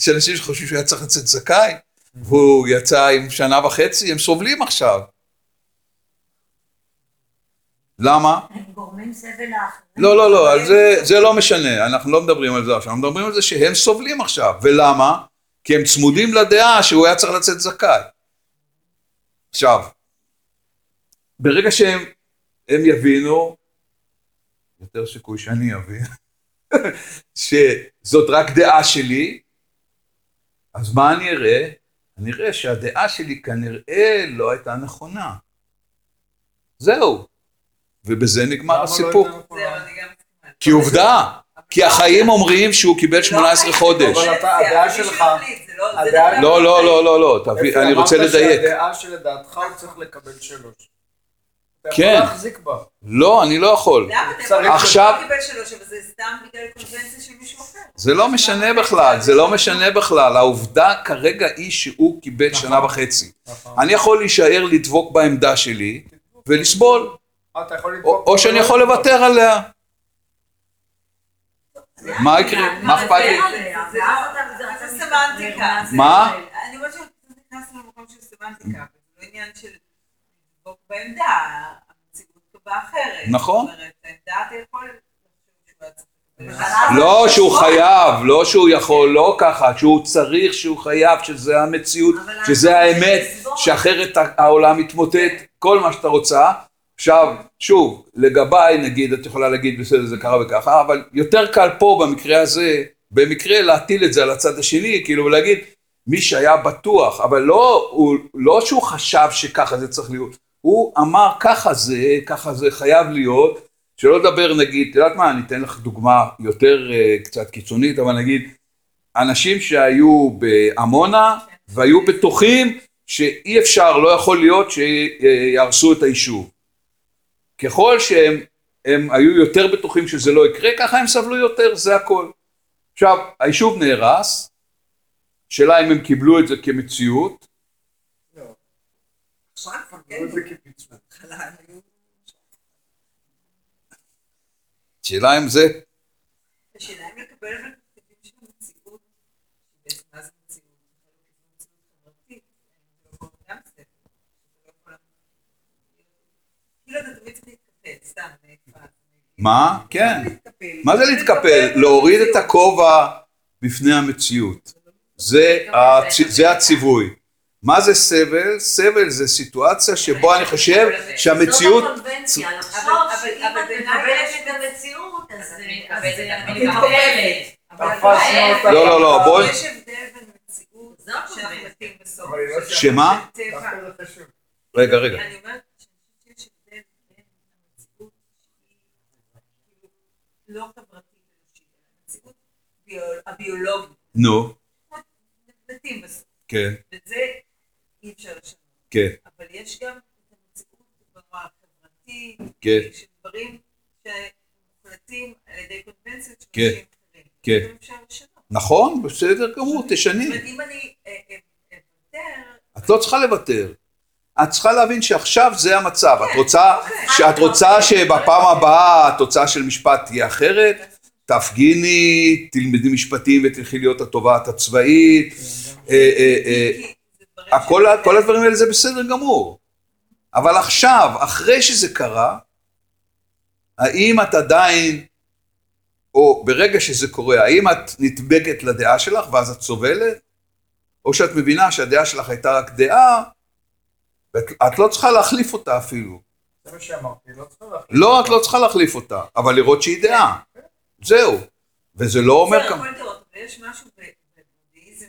יש אנשים שחושבים שהוא היה צריך לצאת זכאי, והוא יצא עם שנה וחצי, הם סובלים עכשיו. למה?
הם גורמים סבל לאחרים.
לא, לא, לא, זה, זה לא משנה, אנחנו לא מדברים על זה עכשיו, אנחנו מדברים על זה שהם סובלים עכשיו, ולמה? כי הם צמודים לדעה שהוא היה צריך לצאת זכאי. עכשיו, ברגע שהם הם יבינו, יותר סיכוי שאני אבין, שזאת רק דעה שלי, אז מה אני אראה? אני אראה שהדעה שלי כנראה לא הייתה נכונה. זהו. ובזה נגמר
לא
הסיפור. כי עובדה, כי החיים אומרים שהוא קיבל 18 חודש.
אבל אתה- הדעה שלך- הדעה-
הדעה...
לא, לא, לא, לא, לא, אני רוצה לדייק.
שהדעה שלדעתך הוא צריך לקבל שלוש. אתה
כן.
יכול להחזיק בה.
לא, אני לא יכול.
למה אתה
צריך-
יכול
עכשיו-
לא קיבל שלוש, אבל זה סתם בגלל קונבנציה של מישהו אחר.
זה לא משנה בכלל, זה לא משנה בכלל. העובדה כרגע היא שהוא קיבל שנה וחצי.
נכון.
אני יכול להישאר לדבוק בעמדה שלי ולסבול, או
לדבוק
או שאני יכול לוותר עליה. מה יקרה? מה אכפת לי?
זה סמנטיקה.
מה?
אני אומרת שאתה נכנס למקום של סמנטיקה, זה לא עניין של לדבוק בעמדה, המציאות קבעה אחרת.
נכון.
זאת אומרת, העמדה אתה יכול.
לא שהוא חייב, לא שהוא יכול, לא ככה, שהוא צריך, שהוא חייב, שזה המציאות, שזה האמת, שאחרת העולם מתמוטט, כל מה שאתה רוצה. עכשיו, שוב, לגביי נגיד, את יכולה להגיד בסדר זה ככה וככה, אבל יותר קל פה במקרה הזה, במקרה להטיל את זה על הצד השני, כאילו ולהגיד, מי שהיה בטוח, אבל לא, הוא, לא שהוא חשב שככה זה צריך להיות, הוא אמר ככה זה, ככה זה חייב להיות, שלא לדבר נגיד, את יודעת מה, אני אתן לך דוגמה יותר uh, קצת קיצונית, אבל נגיד, אנשים שהיו בעמונה והיו בטוחים שאי אפשר, לא יכול להיות שיהרסו את היישוב. ככל שהם הם היו יותר בטוחים שזה לא יקרה, ככה הם סבלו יותר, זה הכל. עכשיו, היישוב נהרס, שאלה אם הם קיבלו את זה כמציאות,
כבר כן,
לא.
שאלה אם זה,
השאלה אם לקבל אבל תפקידים של המציאות, בעצם מה זה מציאות? זה מציאות חברתית, זה לא קורה גם ספר, זה לא יכול להיות- כאילו אתה תמיד צריך להתקפל, סתם, נאפה.
מה? כן. מה זה להתקפל? להוריד את הכובע בפני המציאות. זה, הצ... זה הציווי. מה זה סבל? סבל זה סיטואציה שבו אני חושב שהמציאות...
זאת הקונבנציה, לחשוב
אבל-
שאם
אבל
את מקבלת את המציאות, אז
אני מקבלת,
תפסנו אותה.
לא, לא, לא, בואי-
יש הבדל בין מציאות שאנחנו. מתים בסוף.
לא
שמה? רגע, רגע.
אני אומרת שאני חושבת שיש הבדל בין המציאות שהיא כאילו לא חברתית אנושית, אלא המציאות ביול- הביולוגית.
נו,
מתים בסוף.
כן,
וזה אי אפשר לשנות.
כן,
אבל יש גם את המציאות החברתית,
כן.
של דברים שמוחלטים על ידי קונבנציות של
כן,
אנשים אחרים.
כן.
גם אפשר לשנות.
נכון, בסדר גמור, תשני.
אם אני אה, אה, אוותר,
את לא צריכה לוותר. את צריכה להבין שעכשיו זה המצב. את
כן,
רוצה,
אוקיי.
שאת רוצה שבפעם הבאה התוצאה של משפט תהיה אחרת, תפגיני, תלמדי משפטים ותלכי להיות התובעת הצבאית, כל הדברים האלה זה בסדר גמור. אבל עכשיו, אחרי שזה קרה, האם את עדיין, או ברגע שזה קורה, האם את נדבקת לדעה שלך ואז את סובלת? או שאת מבינה שהדעה שלך הייתה רק דעה, ואת לא צריכה להחליף אותה אפילו.
זה מה שאמרתי, לא צריך להחליט.
לא, את לא צריכה להחליף אותה, אבל לראות שהיא דעה. זהו. וזה לא אומר כמה...
יש משהו ב- בבודהיזם,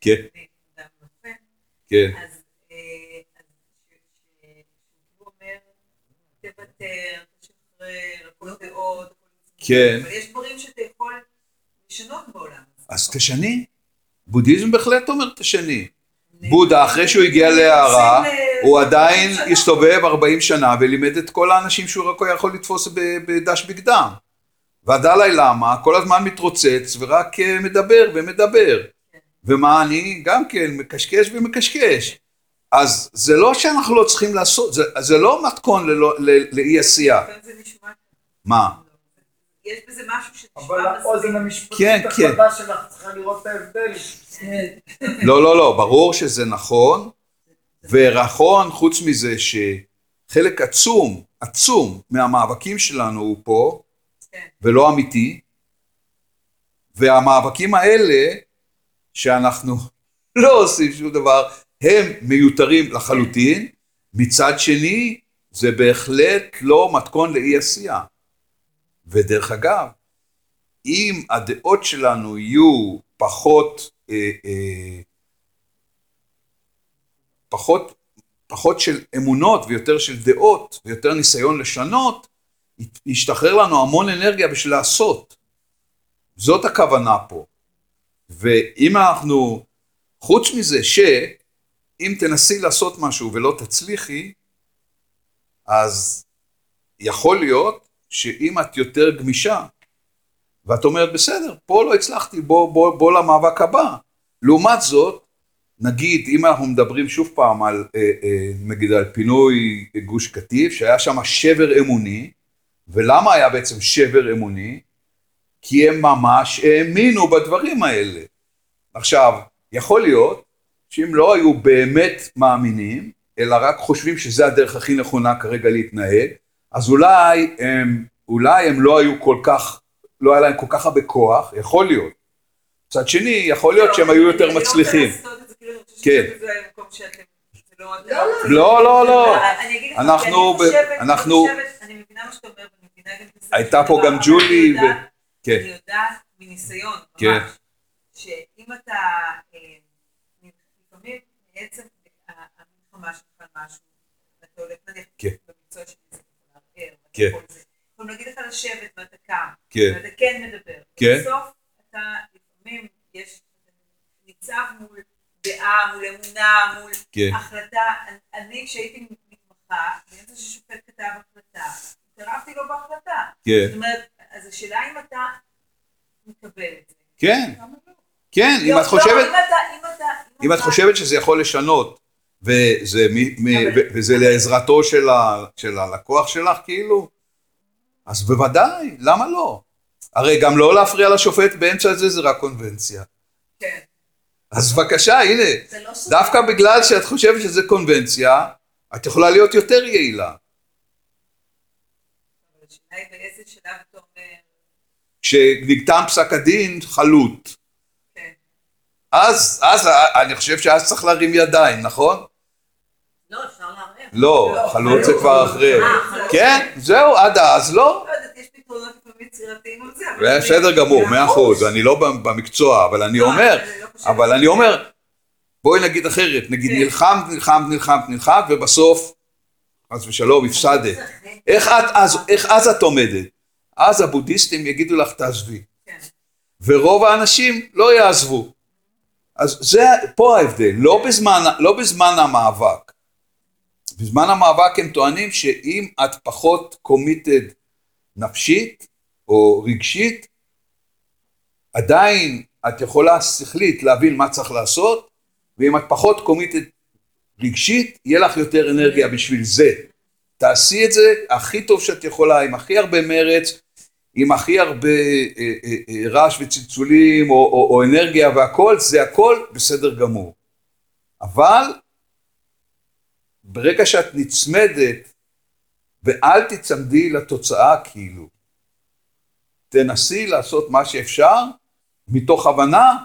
כן. כן,
אז אה, אומר, תוותר, תשחרר, הכל דעות,
כן.
אבל יש דברים שאתה יכול לשנות בעולם.
אז תשני. בודהיזם בהחלט אומר תשני. בודה, אחרי שהוא הגיע להערה,
רוצים, אה,
הוא עדיין. הסתובב 40 שנה ולימד את כל האנשים שהוא רק יכול לתפוס בדש בגדם. והדלאי למה כל הזמן מתרוצץ ורק אה, מדבר ומדבר. ומה אני גם כן מקשקש ומקשקש. אז זה לא שאנחנו לא צריכים לעשות, זה, זה לא מתכון לאי עשייה. מה?
יש בזה משהו שנשמע
אבל האוזן. המשפטית
כן, כן.
החדה שלך צריכה לראות את ההבדל.
לא, לא, לא, ברור שזה נכון, ונכון, חוץ מזה שחלק עצום, עצום מהמאבקים שלנו הוא פה,
כן.
ולא אמיתי, והמאבקים האלה, שאנחנו לא עושים שום דבר, הם מיותרים לחלוטין, מצד שני, זה בהחלט לא מתכון לאי עשייה. ודרך אגב, אם הדעות שלנו יהיו פחות, אה, אה, פחות, פחות של אמונות ויותר של דעות ויותר ניסיון לשנות, ישתחרר לנו המון אנרגיה בשביל לעשות. זאת הכוונה פה. ואם אנחנו, חוץ מזה ש... אם תנסי לעשות משהו ולא תצליחי, אז יכול להיות שאם את יותר גמישה, ואת אומרת, בסדר, פה לא הצלחתי, בוא, בוא, בוא למאבק הבא. לעומת זאת, נגיד, אם אנחנו מדברים שוב פעם על, אה, אה, נגיד, על פינוי גוש קטיף, שהיה שם שבר אמוני, ולמה היה בעצם שבר אמוני? כי הם ממש האמינו בדברים האלה. עכשיו, יכול להיות שאם לא היו באמת מאמינים, אלא רק חושבים שזה הדרך הכי נכונה כרגע להתנהג, אז אולי הם, אולי הם לא היו כל כך, לא היה להם כל כך הרבה כוח, יכול להיות. מצד שני, יכול להיות שהם היו יותר מצליחים. כן. לא, לא, לא.
אני
אנחנו
אני
אנחנו-
אני אני מבינה מה שאתה אומר, ואני מבינה גם
הייתה פה גם ג'ולי
אני
ו...
יודעת-
כן,
אני יודעת מניסיון,
כן.
ממש, שאם אתה, אה, לפעמים בעצם המלחמה שלך משהו, ואתה הולך נניח
כן.
במקצוע שלי, זה יכול לערער,
כן.
יכולים להגיד לך לשבת ואתה קם,
כן,
ואתה כן מדבר,
כן.
בסוף אתה לפעמים יש, ניצב מול דעה, מול אמונה, מול
כן,
החלטה, אני כשהייתי מתמחה, באמצע ששופט כתב החלטה, התערבתי לו בהחלטה.
כן,
זאת אומרת, אז השאלה אם אתה מקבל את זה.
כן,
לא?
כן, אם את
אם
חושבת שזה יכול לשנות, וזה, מ- מ-
אבל-
וזה לעזרתו של, ה, של הלקוח שלך, כאילו, אז בוודאי, למה לא? הרי גם לא להפריע לשופט באמצע זה, זה רק קונבנציה.
כן.
אז בבקשה, הנה,
לא.
דווקא בגלל שאת חושבת שזה קונבנציה, את יכולה להיות יותר יעילה. כשניתן פסק הדין חלוט,
כן,
אז, אז אני חושב שאז צריך להרים ידיים, נכון?
לא,
חלוט זה. כבר אחרי.
אה.
כן, זהו, עד אז לא.
לא.
בסדר גמור, מאה אחוז, אני לא במקצוע, אבל אני
לא,
אומר,
לא
אבל אני אומר, בואי נגיד אחרת, נגיד
כן.
נלחמת, נלחמת, נלחמת, נלחמת, ובסוף, חס ושלום, הפסדת. איך את אז, איך אז את עומדת? אז הבודהיסטים יגידו לך תעזבי.
כן.
ורוב האנשים לא יעזבו. אז זה פה ההבדל, לא בזמן, לא בזמן המאבק. בזמן המאבק הם טוענים שאם את פחות קומיטד נפשית או רגשית, עדיין את יכולה שכלית להבין מה צריך לעשות, ואם את פחות קומיטד רגשית, יהיה לך יותר אנרגיה בשביל זה. תעשי את זה הכי טוב שאת יכולה, עם הכי הרבה מרץ, עם הכי הרבה אה, אה, אה, רעש וצלצולים או, או, או אנרגיה והכל, זה הכל בסדר גמור. אבל ברגע שאת נצמדת, ואל תצמדי לתוצאה כאילו, תנסי לעשות מה שאפשר, מתוך הבנה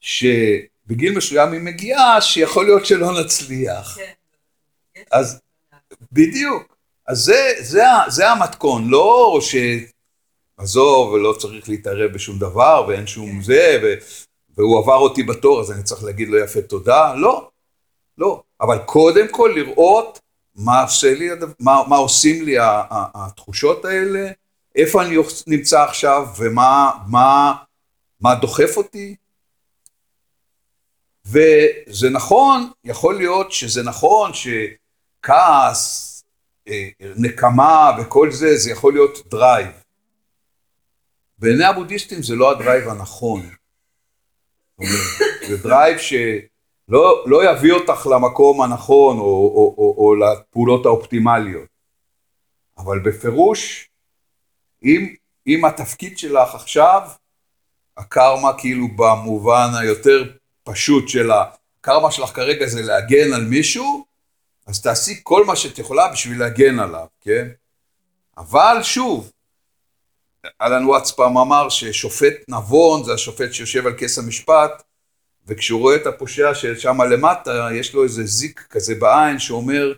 שבגיל מסוים היא מגיעה, שיכול להיות שלא נצליח.
כן.
אז- בדיוק. אז זה, זה, זה המתכון, לא ש... עזוב, ולא צריך להתערב בשום דבר, ואין שום זה, ו... והוא עבר אותי בתור, אז אני צריך להגיד לו יפה תודה. לא, לא. אבל קודם כל לראות מה עושה לי, מה, מה עושים לי התחושות האלה, איפה אני נמצא עכשיו, ומה מה, מה דוחף אותי. וזה נכון, יכול להיות שזה נכון שכעס, אה, נקמה וכל זה, זה יכול להיות drive. בעיני הבודהיסטים זה לא ה drive הנכון. זה drive שלא לא יביא אותך למקום הנכון או, או, או, או לפעולות האופטימליות. אבל בפירוש, אם, אם התפקיד שלך עכשיו, הקרמה כאילו במובן היותר פשוט של הקרמה שלך כרגע זה להגן על מישהו, אז תעשי כל מה שאת יכולה בשביל להגן עליו, כן? אבל שוב, אלן וואטס פעם אמר ששופט נבון זה השופט שיושב על כס המשפט, וכשהוא רואה את הפושע ששם למטה, יש לו איזה זיק כזה בעין שאומר,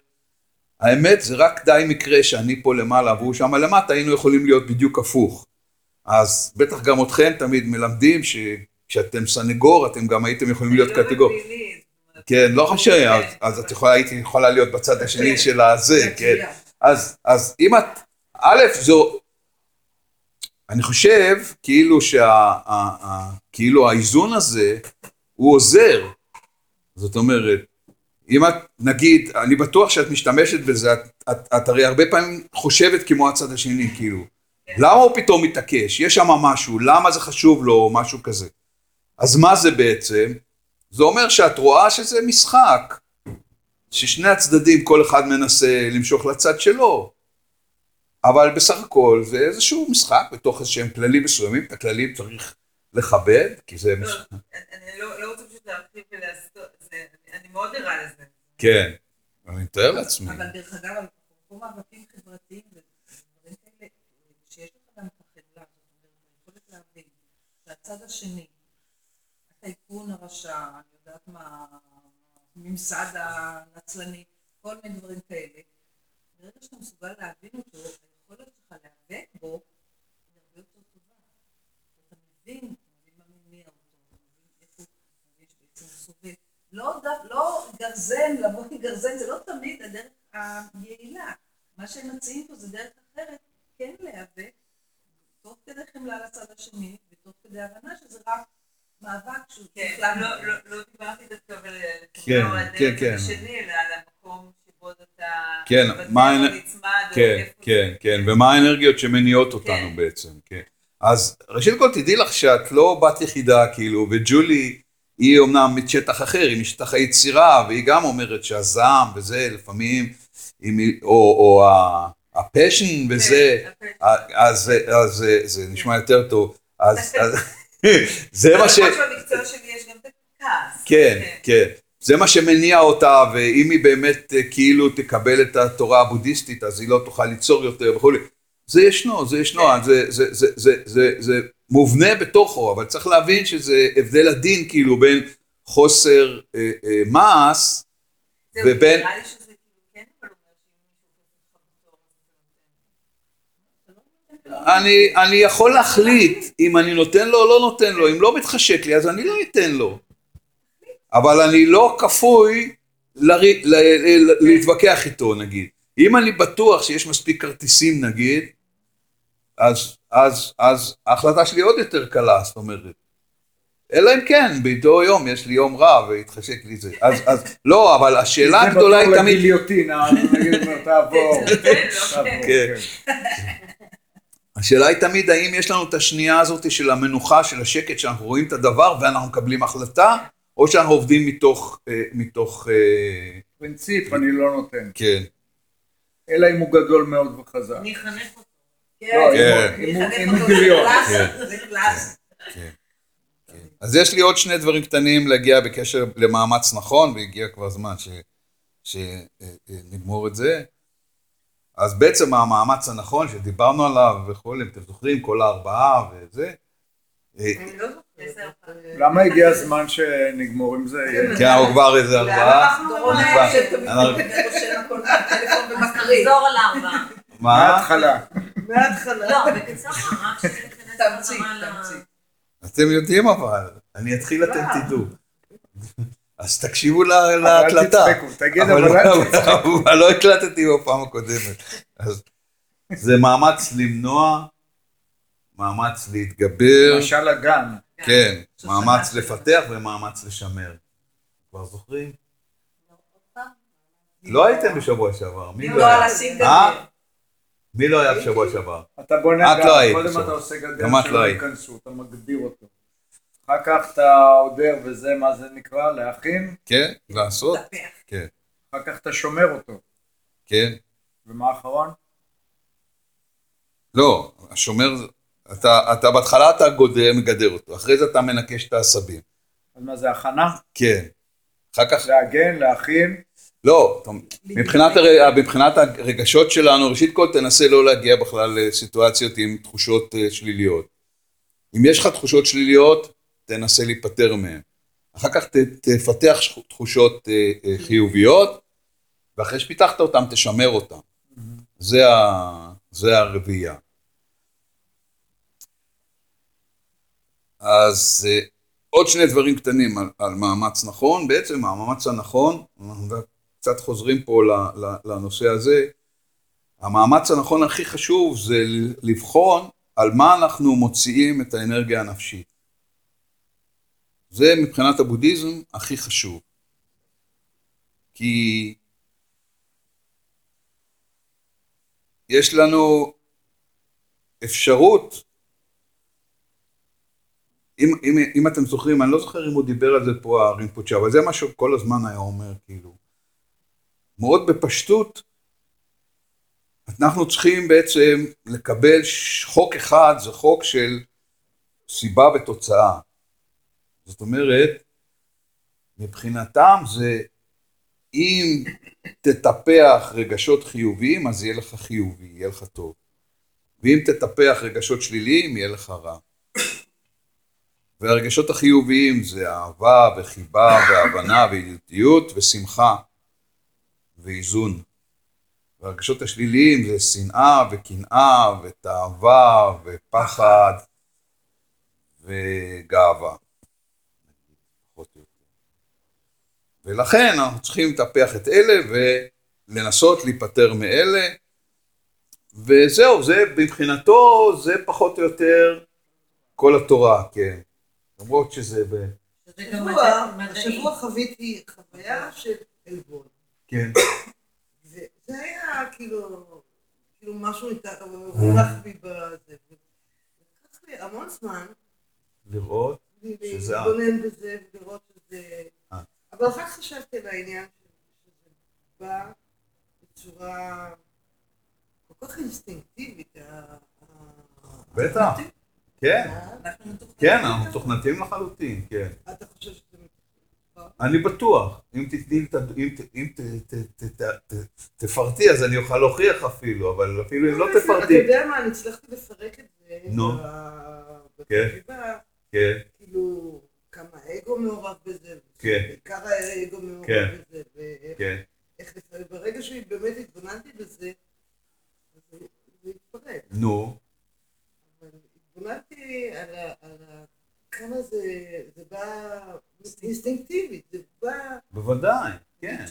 האמת זה רק די מקרה שאני פה למעלה והוא שם למטה, היינו יכולים להיות בדיוק הפוך. אז בטח גם אתכם תמיד מלמדים שכשאתם סנגור אתם גם הייתם יכולים להיות
לא
קטגור. כן, לא חשוב, אז,
כן.
אז את יכולה, הייתי יכולה להיות בצד השני
כן.
של הזה,
זה
כן. אז, אז אם את, א', זו, אני חושב כאילו שה, ה, ה, כאילו האיזון הזה הוא עוזר, זאת אומרת, אם את, נגיד, אני בטוח שאת משתמשת בזה, את, את, את הרי הרבה פעמים חושבת כמו הצד השני, כאילו, למה הוא פתאום מתעקש? יש שם משהו, למה זה חשוב לו, או משהו כזה. אז מה זה בעצם? זה אומר שאת רואה שזה משחק, ששני הצדדים, כל אחד מנסה למשוך לצד שלו. אבל בסך הכל זה איזשהו משחק בתוך איזשהם כללים מסוימים, את הכללים צריך לכבד, כי זה
לא,
משחק.
אני לא לא רוצה פשוט להרחיב ולעשות, אני- מאוד ערה לזה.
כן, אני מתאר לעצמי.
אבל דרך אגב, אפרופו מאבקים חברתיים שיש לך גם את אומרת, היכולת להבין שהצד השני, הטייקון הרשע, אני יודעת מה, הממסד הנצלני, כל מיני דברים כאלה, ברגע שאתה מסוגל להבין אותו, היכולת שלך להיאבק בו היא הרבה יותר טובה. אתה מבין, אתה מבין מה מניע אותו, אתה מבין איפה הוא מבין סובל. לא, לא גרזן, לבוא כגרזן, זה לא תמיד הדרך היעילה. מה שהם מציעים פה זה דרך אחרת, כן להיאבק, תוך כדי חמלה לצד השני, ותוך כדי הבנה שזה רק מאבק שהוא
כן,
בכלל
לא- לא- לא דיברתי דווקא על
כן,
לא על
כן, כן.
השני, אלא על המקום שבו אתה
כן, כן, כן. כן, ומה האנרגיות שמניעות אותנו
כן.
בעצם, כן. אז ראשית כל תדעי לך שאת לא בת יחידה, כאילו, וג'ולי היא אומנם משטח אחר, היא משטח היצירה, והיא גם אומרת שהזעם וזה, לפעמים, היא- או, או ה- ה passion וזה,
כן.
אז אז זה- זה נשמע יותר טוב. אז אז- זה מה ש...
למרות שבמקצוע שלי יש גם את הכעס.
כן, כן. זה מה שמניע אותה, ואם היא באמת אה, כאילו תקבל את התורה הבודהיסטית, אז היא לא תוכל ליצור יותר וכולי. זה ישנו, זה ישנו,
כן.
זה, זה, זה, זה, זה, זה מובנה בתוכו, אבל צריך להבין שזה הבדל עדין כאילו בין חוסר אה, אה, מעש, ובין-
כאילו כן, נותן.
אני, אני יכול להחליט אם אני נותן לו או לא נותן לו, אם לא מתחשק לי אז אני לא אתן לו. אבל אני לא כפוי לר... ל... ל... להתווכח איתו נגיד. אם אני בטוח שיש מספיק כרטיסים נגיד, אז, אז, אז ההחלטה שלי עוד יותר קלה, זאת אומרת. אלא אם כן, באותו יום יש לי יום רע והתחשק לי זה. אז, אז לא, אבל השאלה הגדולה היא
זה
תמיד...
לגיליוטינה, נגיד, אומר, תעבור.
תן, לא,
תעבור,
כן. השאלה היא תמיד האם יש לנו את השנייה הזאת של המנוחה, של השקט, שאנחנו רואים את הדבר ואנחנו מקבלים החלטה, או שאנחנו עובדים מתוך, אה, מתוך, אה,
פרינציפ אני לא נותן.
כן,
אלא אם הוא גדול מאוד וחזק.
אני אחנך אותו.
לא,
כן.
הוא- הוא- הוא.
זה
כן.
קלאס.
כן. אז יש לי עוד שני דברים קטנים להגיע בקשר למאמץ נכון, והגיע כבר זמן שנגמור את זה. אז בעצם המאמץ הנכון שדיברנו עליו וכולי, אם אתם זוכרים, כל הארבעה וזה, אה,
לא.
למה הגיע הזמן שנגמור עם זה?
כן, אנחנו כבר איזה ארבעה.
מההתחלה.
מההתחלה.
לא, בקצרה, רק שניכנס
תמצית, תמצית.
אתם יודעים אבל, אני אתחיל אתם תדעו. אז תקשיבו להקלטה. אבל לא- לא הקלטתי בפעם הקודמת. אז זה מאמץ למנוע, מאמץ להתגבר,
משל הגן.
כן, מאמץ לפתח ומאמץ לשמר. כבר זוכרים? לא הייתם בשבוע שעבר, מי
לא
לא
על
היה?
הסינגל.
מי לא היה בשבוע שעבר?
אתה בונה
את לא היית
קודם. אתה עושה גדר
לא
שלא
היית.
ייכנסו, אתה מגדיר אותו. אחר כך אתה עודר וזה, מה זה נקרא? להכין,
כן, לעשות. כן,
אחר כך אתה שומר אותו.
כן.
ומה האחרון?
לא, השומר, אתה, אתה בהתחלה אתה גודל, מגדר אותו, אחרי זה אתה מנקש את העשבים.
אז מה זה הכנה?
כן. אחר כך,
להגן, להכין.
לא, מבחינת, הר... מבחינת הרגשות שלנו, ראשית כל תנסה לא להגיע בכלל לסיטואציות עם תחושות אה, שליליות. אם יש לך תחושות שליליות, תנסה להיפטר מהן. אחר כך ת, תפתח תחושות אה, אה, חיוביות, ואחרי שפיתחת אותן, תשמר אותן. זה, ה... זה הרביעייה. אז עוד שני דברים קטנים על, על מאמץ נכון. בעצם המאמץ הנכון, קצת חוזרים פה לנושא הזה, המאמץ הנכון הכי חשוב זה לבחון על מה אנחנו מוציאים את האנרגיה הנפשית. זה מבחינת הבודהיזם הכי חשוב. כי יש לנו אפשרות, אם, אם, אם אתם זוכרים, אני לא זוכר אם הוא דיבר על זה פה, הרינפוצ'ה, אבל זה מה שהוא כל הזמן היה אומר, כאילו. מאוד בפשטות, אנחנו צריכים בעצם לקבל חוק אחד, זה חוק של סיבה ותוצאה. זאת אומרת, מבחינתם זה אם תטפח רגשות חיוביים, אז יהיה לך חיובי, יהיה לך טוב. ואם תטפח רגשות שליליים, יהיה לך רע. והרגשות החיוביים זה אהבה וחיבה והבנה וידידותיות ושמחה ואיזון. והרגשות השליליים זה שנאה וקנאה ותאווה ופחד וגאווה. ולכן אנחנו צריכים לטפח את אלה ולנסות להיפטר מאלה. וזהו, זה מבחינתו, זה פחות או יותר כל התורה, כן. למרות שזה ב...
השבוע חוויתי חוויה של עלבון.
כן.
וזה היה כאילו, כאילו משהו הולך בי בזה. לקח לי המון זמן
לראות, שזה את.
להתבונן בזה ולראות שזה...
את.
אבל אחר כך חשבתי על העניין שזה בא בצורה כל כך אינסטינקטיבית.
בטח, כן,
אנחנו.
כן, אנחנו מתוכנתים לחלוטין, כן.
אתה חושב.
אני בטוח, אם תתני, אם תפרטי אז אני אוכל להוכיח אפילו, אבל אפילו אם לא
אתה
תפרטי,
יודע מה, אני הצלחתי לפרק את זה.
נו.
ב-
כן. כן,
כאילו, כמה אגו מעורב בזה.
כן.
בעיקר האגו מעורב
כן.
בזה.
כן,
איך לפעמים, ברגע שבאמת התבוננתי בזה, זה התפרק.
נו,
אבל התבוננתי על ה... כמה זה, זה בא אינסטינקטיבית, זה בא...
בוודאי, כן.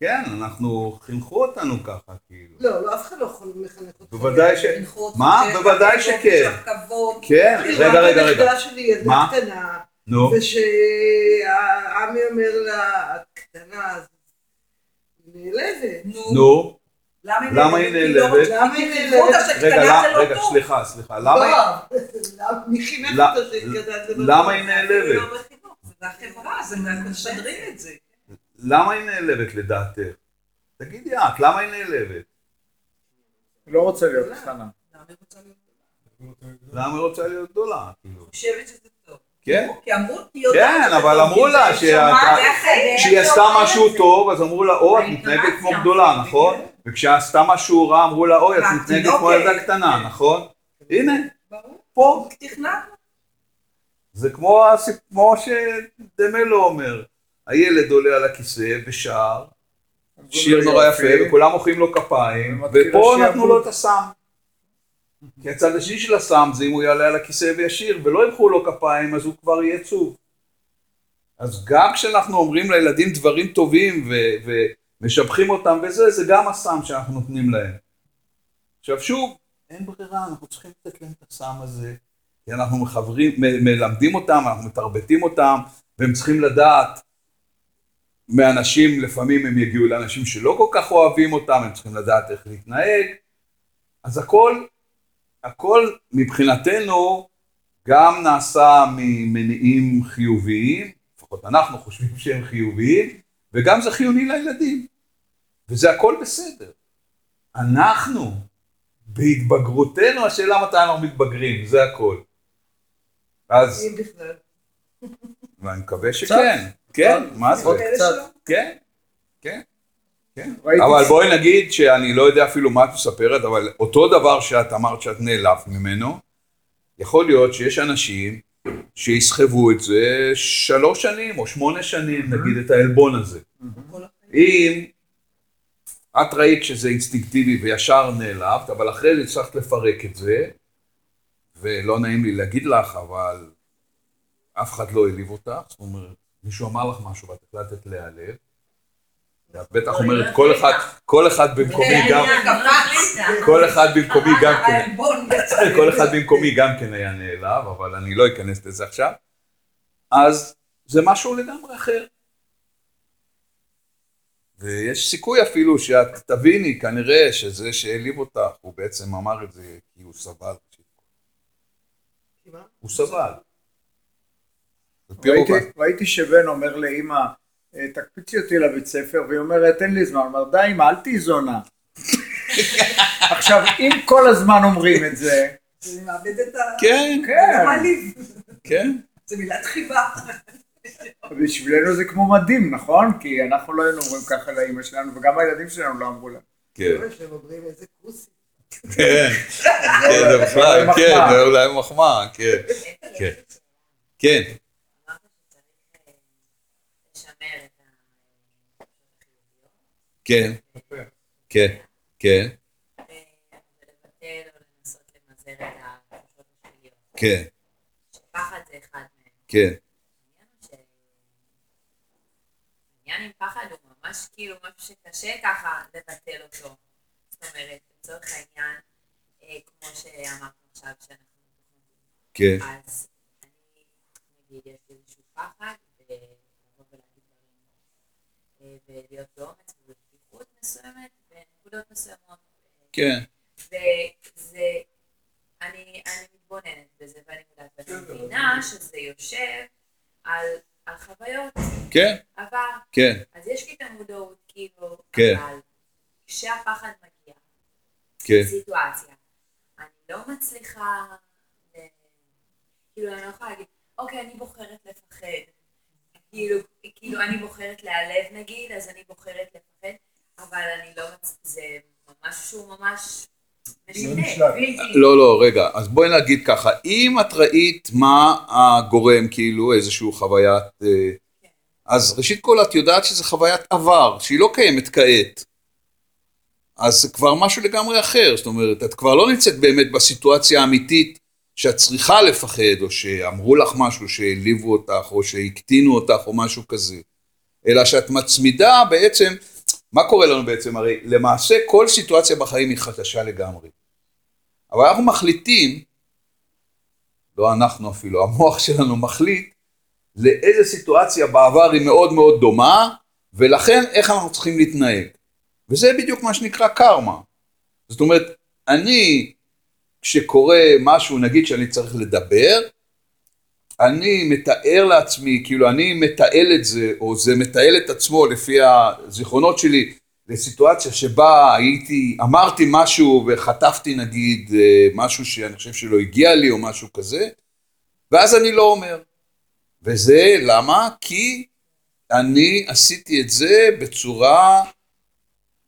כן, אנחנו, חינכו אותנו ככה, כאילו.
לא, לא, אף אחד לא יכול מחנך אותך.
בוודאי ש... מה? בוודאי שכן. כן,
אני
רגע, רגע, רגע,
הנכדה שלי? קטנה,
נו,
ושעמי אומר לה, את קטנה, אז היא נעלבת.
נו, למה היא נעלבת? לא
נעלבת?
למה היא נעלבת?
רגע,
זה
למה-
לא
רגע. סליחה, סליחה, למה היא-
חינך
לא-
לא
למה. היא נעלבת?
לא זה זה משדרים את זה.
למה היא נעלבת לדעתך? תגידי את, למה היא נעלבת?
לא רוצה להיות קטנה.
למה היא רוצה להיות-
גדולה?
חושבת שזה טוב.
כן,
כי אמרו,
כן, אבל אמרו לה כשהיא עשתה משהו. טוב, אז אמרו לה, או, את. מתנהגת כמו גדולה, נכון? וכשהיא עשתה משהו רע, אמרו לה, אוי, את. מתנהגת כמו ילדה קטנה, נכון? הנה. פה.
תכננו.
זה כמו שדמלו אומר, הילד עולה על הכיסא ושר, שיר נורא יפה, וכולם מוחאים לו כפיים, ופה. נתנו לו את הסם. כי הצד השני של הסם זה אם הוא יעלה על הכיסא וישיר, ולא ימחאו לו כפיים, אז הוא כבר יהיה עצוב. אז גם כשאנחנו אומרים לילדים דברים טובים ו- ומשבחים אותם וזה, זה גם הסם שאנחנו נותנים להם. עכשיו שוב, אין ברירה, אנחנו צריכים לתת להם את הסם הזה, כי אנחנו מחברים, מלמדים אותם, אנחנו מתרבטים אותם, והם צריכים לדעת מאנשים, לפעמים הם יגיעו לאנשים שלא כל כך אוהבים אותם, הם צריכים לדעת איך להתנהג, אז הכל, הכל מבחינתנו גם נעשה ממניעים חיוביים, לפחות אנחנו חושבים שהם חיוביים, וגם זה חיוני לילדים, וזה הכל בסדר. אנחנו, בהתבגרותנו, השאלה מתי אנחנו מתבגרים, זה הכל. אז,
אם בכלל.
ואני מקווה שכן, כן, מה זה?
עוד קצת.
כן, כן, כן. אבל בואי נגיד שאני לא יודע אפילו מה את מספרת, אבל אותו דבר שאת אמרת שאת נעלבת ממנו, יכול להיות שיש אנשים שיסחבו את זה שלוש שנים או שמונה שנים, נגיד את העלבון הזה. אם את ראית שזה אינסטינקטיבי וישר נעלבת, אבל אחרי זה הצלחת לפרק את זה, ולא נעים לי להגיד לך, אבל אף אחד לא העליב אותך, זאת אומרת, מישהו אמר לך משהו ואת החלטת להיעלב, ואת בטח
לא,
אומרת,
לא
כל. אחד, כל אחד במקומי
זה
גם, כל אחד במקומי גם כן,
העלבון יצא.
כל אחד במקומי גם כן היה נעלב, אבל אני לא אכנס לזה עכשיו. אז זה משהו לגמרי אחר. ויש סיכוי אפילו שאת תביני כנראה שזה שהעליב אותך, הוא בעצם אמר את זה כי הוא סבל. הוא סבל.
ראיתי, שבן אומר לאימא, "אה, תקפיצי אותי לבית ספר, והיא אומרת, אין לי זמן, הוא אומר, די אמא, אל תהיי זונה. עכשיו, אם כל הזמן אומרים את זה,
זה מאבד את ה...
כן,
כן.
כן.
זה מילת חיבה.
בשבילנו זה כמו מדהים, נכון? כי אנחנו לא היינו אומרים ככה לאימא שלנו, וגם הילדים שלנו לא אמרו לה.
כן,
שהם אומרים איזה.
כן, כן, זה בכלל,
אולי
כן,
מחמאה.
זה אולי מחמאה, כן, כן, כן,
אה,
כן, כן, כן,
שפחד זה אחד מהם.
כן,
עם פחד הוא ממש כאילו משהו שקשה ככה לבטל אותו. זאת אומרת, לצורך העניין, אה, כמו שאמרנו עכשיו שאנחנו...
כן,
אז אני, נגיד, יש לי איזשהו פחד, ולבוא ולהגיד דברים, אה, ולהיות באומץ ובפתיחות מסוימת, בנקודות מסוימות.
כן,
וזה, אני, אני מתבוננת בזה, ואני יודעת, ואני מבינה שזה יושב על, על חוויות
כן,
עבר.
כן,
אז יש לי את המודעות, כאילו,
כן.
אבל כשהפחד מגיע,
כן,
סיטואציה, אני לא מצליחה, ל- כאילו, אני לא יכולה להגיד, אוקיי, אני בוחרת לפחד. כאילו, כאילו, אני בוחרת להיעלב נגיד, אז אני בוחרת לפחד, אבל אני לא. זה ממש שהוא ממש. בלתי-
לא, לא, רגע, אז בואי נגיד ככה, אם את ראית מה הגורם, כאילו, איזשהו חוויית, אה, אז ראשית כל את יודעת שזה חוויית עבר, שהיא לא קיימת כעת. אז זה כבר משהו לגמרי אחר, זאת אומרת, את כבר לא נמצאת באמת בסיטואציה האמיתית שאת צריכה לפחד, או שאמרו לך משהו, שהעליבו אותך, או שהקטינו אותך, או משהו כזה. אלא שאת מצמידה בעצם, מה קורה לנו בעצם? הרי למעשה כל סיטואציה בחיים היא חדשה לגמרי. אבל אנחנו מחליטים, לא אנחנו אפילו, המוח שלנו מחליט לאיזה סיטואציה בעבר היא מאוד מאוד דומה, ולכן איך אנחנו צריכים להתנהג. וזה בדיוק מה שנקרא קרמה. זאת אומרת, אני, כשקורה משהו, נגיד שאני צריך לדבר, אני מתאר לעצמי, כאילו אני מתעל את זה, או זה מתעל את עצמו לפי הזיכרונות שלי, לסיטואציה שבה הייתי, אמרתי משהו וחטפתי נגיד אה, משהו שאני חושב שלא הגיע לי או משהו כזה, ואז אני לא אומר. וזה למה? כי אני עשיתי את זה בצורה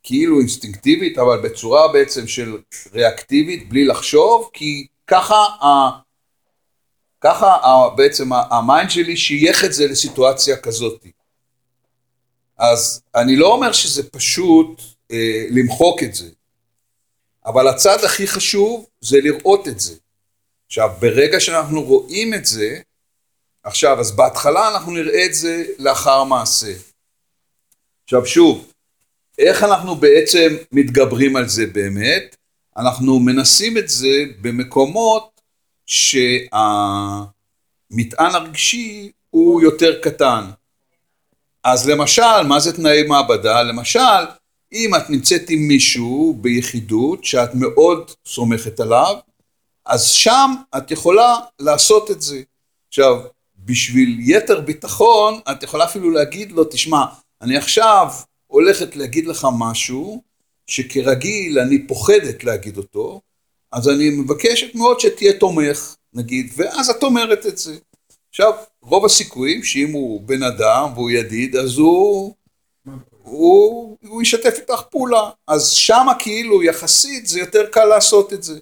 כאילו אינסטינקטיבית, אבל בצורה בעצם של ריאקטיבית, בלי לחשוב, כי ככה, ה, ככה בעצם ה mind שלי שייך את זה לסיטואציה כזאת. אז אני לא אומר שזה פשוט אה, למחוק את זה, אבל הצד הכי חשוב זה לראות את זה. עכשיו, ברגע שאנחנו רואים את זה, עכשיו, אז בהתחלה אנחנו נראה את זה לאחר מעשה. עכשיו שוב, איך אנחנו בעצם מתגברים על זה באמת? אנחנו מנסים את זה במקומות שהמטען הרגשי הוא יותר קטן. אז למשל, מה זה תנאי מעבדה? למשל, אם את נמצאת עם מישהו ביחידות שאת מאוד סומכת עליו, אז שם את יכולה לעשות את זה. עכשיו, בשביל יתר ביטחון, את יכולה אפילו להגיד לו, תשמע, אני עכשיו הולכת להגיד לך משהו שכרגיל אני פוחדת להגיד אותו, אז אני מבקשת מאוד שתהיה תומך, נגיד, ואז את אומרת את זה. עכשיו, רוב הסיכויים שאם הוא בן אדם והוא ידיד, אז הוא, הוא, הוא ישתף איתך פעולה. אז שמה כאילו יחסית זה יותר קל לעשות את זה.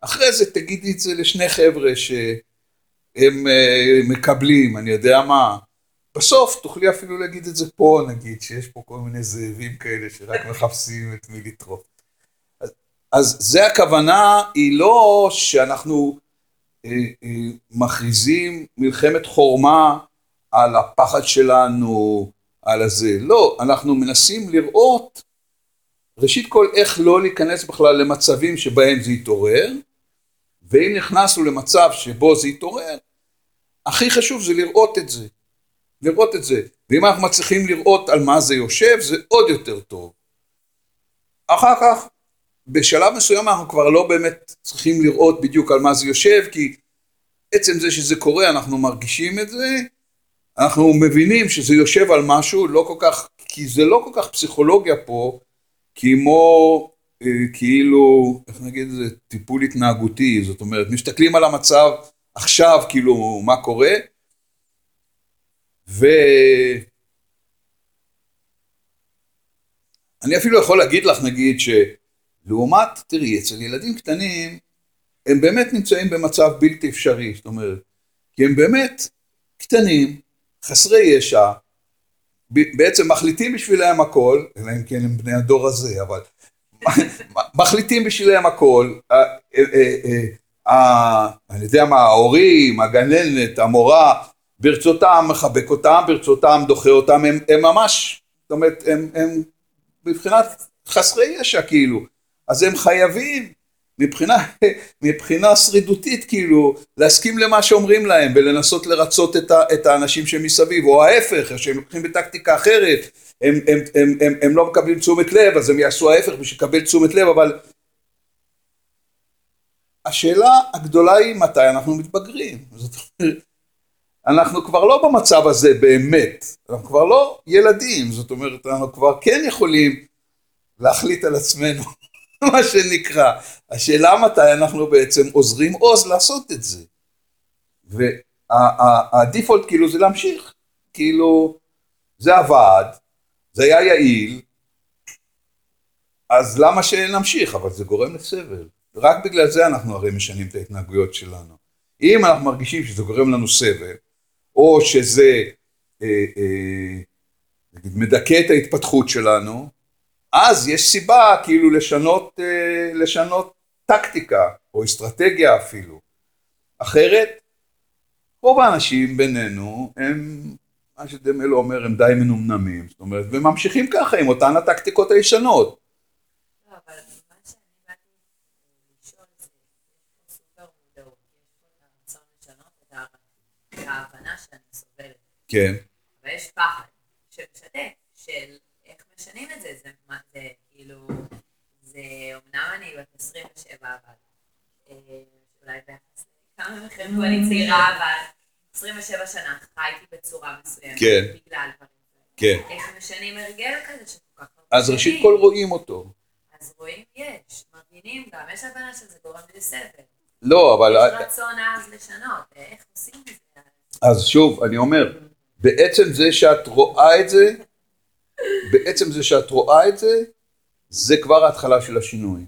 אחרי זה תגידי את זה לשני חבר'ה שהם אה, מקבלים, אני יודע מה. בסוף תוכלי אפילו להגיד את זה פה, נגיד, שיש פה כל מיני זאבים כאלה שרק מחפשים את מי לטרוף. אז, זה הכוונה, היא לא שאנחנו אה, אה, מכריזים מלחמת חורמה על הפחד שלנו, על הזה. לא, אנחנו מנסים לראות, ראשית כל, איך לא להיכנס בכלל למצבים שבהם זה יתעורר, ואם נכנסנו למצב שבו זה יתעורר, הכי חשוב זה לראות את זה. לראות את זה. ואם אנחנו מצליחים לראות על מה זה יושב, זה עוד יותר טוב. אחר כך, בשלב מסוים אנחנו כבר לא באמת צריכים לראות בדיוק על מה זה יושב, כי עצם זה שזה קורה, אנחנו מרגישים את זה, אנחנו מבינים שזה יושב על משהו, לא כל כך, כי זה לא כל כך פסיכולוגיה פה, כמו אה, כאילו, איך נגיד את זה, טיפול התנהגותי, זאת אומרת, מסתכלים על המצב עכשיו, כאילו, מה קורה, ו... אני אפילו יכול להגיד לך, נגיד, שלעומת, תראי, אצל ילדים קטנים, הם באמת נמצאים במצב בלתי אפשרי, זאת אומרת, כי הם באמת קטנים, חסרי ישע, בעצם מחליטים בשבילם הכל, אלא אם כן הם בני הדור הזה, אבל מחליטים בשבילם הכל, אה, אה, אה, אני יודע מה, ההורים, הגננת, המורה, ברצותם מחבק אותם, ברצותם דוחה אותם, הם, הם ממש, זאת אומרת, הם, הם מבחינת חסרי ישע כאילו, אז הם חייבים מבחינה, מבחינה שרידותית כאילו להסכים למה שאומרים להם ולנסות לרצות את, ה, את האנשים שמסביב או ההפך שהם לוקחים בטקטיקה אחרת הם, הם, הם, הם, הם לא מקבלים תשומת לב אז הם יעשו ההפך בשביל לקבל תשומת לב אבל השאלה הגדולה היא מתי אנחנו מתבגרים? זאת אומרת אנחנו כבר לא במצב הזה באמת. אנחנו כבר לא ילדים. זאת אומרת אנחנו כבר כן יכולים להחליט על עצמנו מה שנקרא. השאלה מתי אנחנו בעצם עוזרים עוז לעשות את זה. והדיפולט כאילו זה להמשיך, כאילו זה עבד, זה היה יעיל, אז למה שנמשיך? אבל זה גורם לסבל. רק בגלל זה אנחנו הרי משנים את ההתנהגויות שלנו. אם אנחנו מרגישים שזה גורם לנו סבל, או שזה אה, אה, מדכא את ההתפתחות שלנו, אז יש סיבה כאילו לשנות, אה, לשנות טקטיקה או אסטרטגיה אפילו. אחרת, רוב האנשים בינינו הם, מה שדמלו אומר, הם די מנומנמים, זאת אומרת, וממשיכים ככה עם אותן הטקטיקות הישנות.
לא, ההבנה שאני סובלת,
כן,
ויש פחד שמשנה, של איך משנים את זה, זה, מה- זה כאילו, זה אמנם אני בת 27 אבל, אה, אולי ביחס לכמה מכם פה אני צעירה אבל, 27 שנה חייתי בצורה מסוימת,
כן.
בגלל דברים
כן.
איך משנים הרגל כזה שכל כך הרבה
אז ראשית? כל רואים אותו.
אז רואים יש, מבינים גם, יש הבנה שזה גורם לסבל.
לא, אבל...
יש רצון אז לשנות, איך עושים את זה?
אז שוב, אני אומר, בעצם זה שאת רואה את זה, בעצם זה שאת רואה את זה, זה כבר ההתחלה של השינוי.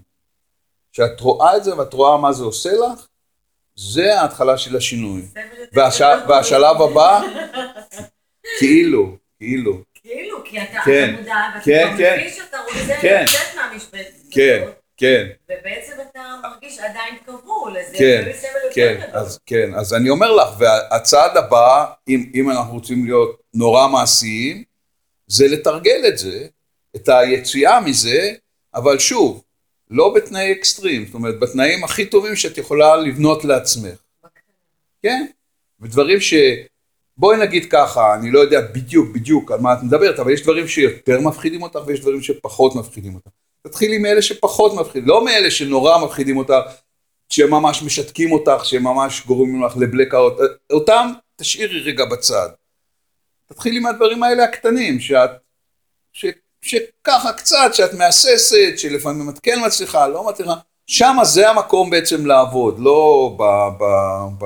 כשאת רואה את זה ואת רואה מה זה עושה לך, זה ההתחלה של השינוי. והשלב הבא, כאילו, כאילו,
כאילו, כי אתה
כן,
מודע, ואתה
כן, כן.
מבין שאתה רוצה
כן.
לצאת מהמשבצת
כן, כן,
ובעצם אתה מרגיש עדיין קבוע לזה,
כן,
אפילו סבל יותר
כן,
גדול.
אז, כן, אז אני אומר לך, והצעד הבא, אם, אם אנחנו רוצים להיות נורא מעשיים, זה לתרגל את זה, את היציאה מזה, אבל שוב, לא בתנאי אקסטרים, זאת אומרת, בתנאים הכי טובים שאת יכולה לבנות לעצמך. כן, ודברים ש... בואי נגיד ככה, אני לא יודע בדיוק בדיוק על מה את מדברת, אבל יש דברים שיותר מפחידים אותך ויש דברים שפחות מפחידים אותך. תתחילי מאלה שפחות מפחידים, לא מאלה שנורא מפחידים אותך, שממש משתקים אותך, שממש גורמים לך לבלקאוט, אותם תשאירי רגע בצד. תתחילי מהדברים האלה הקטנים, שאת, ש, שככה קצת, שאת מהססת, שלפעמים את כן מצליחה, לא מצליחה, שמה זה המקום בעצם לעבוד, לא ב... ב, ב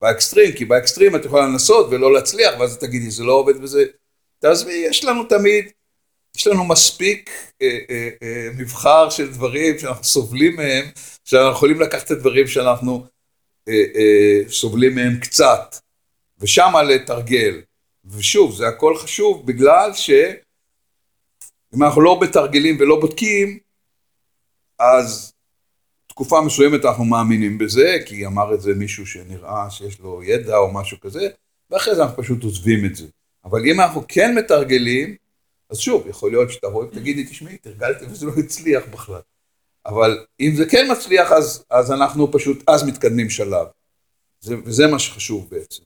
באקסטרים, כי באקסטרים את יכולה לנסות ולא להצליח, ואז תגידי, זה לא עובד וזה... תעזבי, יש לנו תמיד, יש לנו מספיק אה, אה, אה, מבחר של דברים שאנחנו סובלים מהם, שאנחנו יכולים לקחת את הדברים שאנחנו אה, אה, סובלים מהם קצת, ושמה לתרגל. ושוב, זה הכל חשוב בגלל שאם אנחנו לא מתרגלים ולא בודקים, אז תקופה מסוימת אנחנו מאמינים בזה, כי אמר את זה מישהו שנראה שיש לו ידע או משהו כזה, ואחרי זה אנחנו פשוט עוזבים את זה. אבל אם אנחנו כן מתרגלים, אז שוב, יכול להיות שתבואי ותגידי, תשמעי, תרגלתי וזה לא הצליח בכלל. אבל אם זה כן מצליח, אז, אז אנחנו פשוט, אז מתקדמים שלב. זה, וזה מה שחשוב בעצם.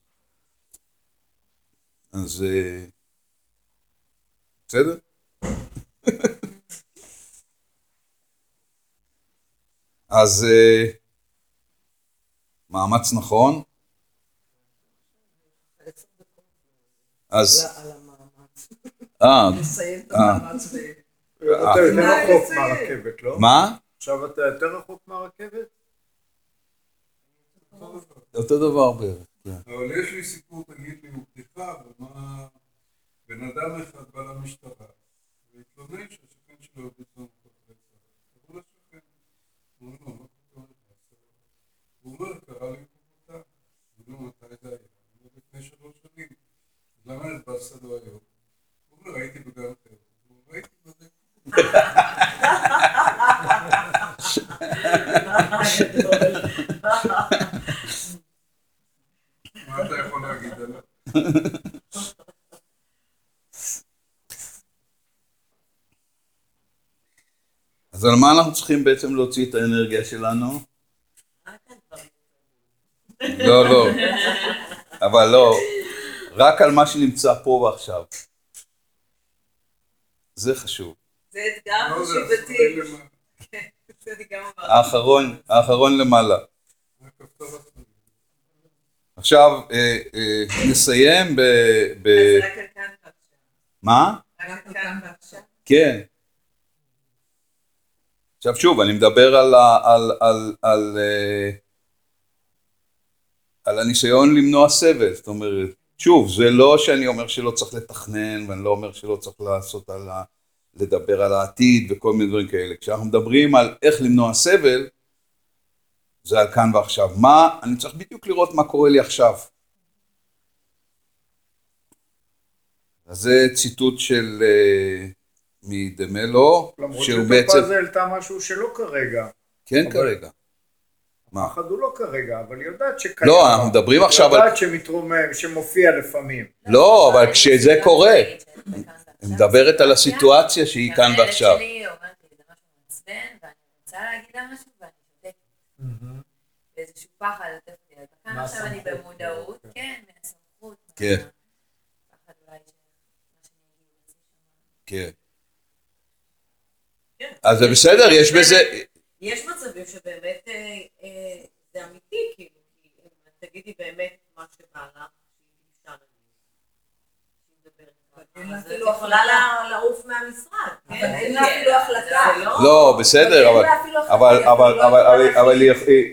אז... אה, בסדר? אז אה, מאמץ נכון. אז...
על המאמץ.
אה,
לסיים את
אה.
המאמץ ב...
אתה יותר רחוק. מהרכבת, לא?
מה?
עכשיו אתה יותר רחוק מהרכבת?
אותו דבר בערך. כן.
אבל יש לי סיפור, תגיד לי, הוא בדיחה, אבל מה... בן אדם אחד בא למשטרה, והתלונן שהשכן שלו הרביץ לו מכות רצח. קראו לשכן, אמרו לו, מה קורה לך? הוא אומר, קרא לי מכות אמרו לו, מתי זה היה? הוא אומר, לפני שלוש שנים. למה נתבסת לו היום? הוא אומר, הייתי בגן אחר. הוא אומר, הייתי בזה. מה אתה יכול להגיד עליו?
אז על מה אנחנו צריכים בעצם להוציא את האנרגיה שלנו? לא, לא. אבל לא. רק על מה שנמצא פה ועכשיו. זה חשוב.
זה אתגר
לא, זה
חשיבתי.
האחרון, האחרון למעלה. עכשיו, אה, אה, נסיים ב... ב...
אז רק על כאן ועכשיו.
מה?
רק על כאן ועכשיו.
כן. עכשיו שוב, אני מדבר על, על, על, על, אה, על הניסיון למנוע סבל, זאת אומרת, שוב, זה לא שאני אומר שלא צריך לתכנן, ואני לא אומר שלא צריך לעשות על ה... לדבר על העתיד וכל מיני דברים כאלה. כשאנחנו מדברים על איך למנוע סבל, זה על כאן ועכשיו. מה, אני צריך בדיוק לראות מה קורה לי עכשיו. אז זה ציטוט של אה, מדמלו,
למרות
שהוא בעצם,
שטופז העלתה משהו שלא כרגע.
כן
אבל-
כרגע. מה?
הפחד הוא לא כרגע, אבל היא יודעת שקיים.
לא, אנחנו מדברים עכשיו
היא
על...
יודעת שמתרומם, שמופיע לפעמים.
לא, אבל כשזה קורה, היא
היא
מדברת על הסיטואציה שהיא כאן ועכשיו.
שלי אומרת לי, זה משהו מעצבן, ואני רוצה להגיד לה משהו, באיזשהו פחד, יותר מדי. וכאן עכשיו אני במודעות,
כן.
כן, מהסמכות.
כן.
אולי שם.
כן.
כן.
אז זה בסדר, יש בזה...
יש מצבים שבאמת אה, אה, זה אמיתי, כאילו, תגידי באמת מה שבא לך, שהיא אישה נגיד, שהיא מדברת
אין
ככה,
לה
את
אפילו
יכולה לעוף מהמשרד.
אבל
כן?
אין לה
כן,
אפילו החלטה.
לא-
לא, בסדר,
אין
אבל...
לא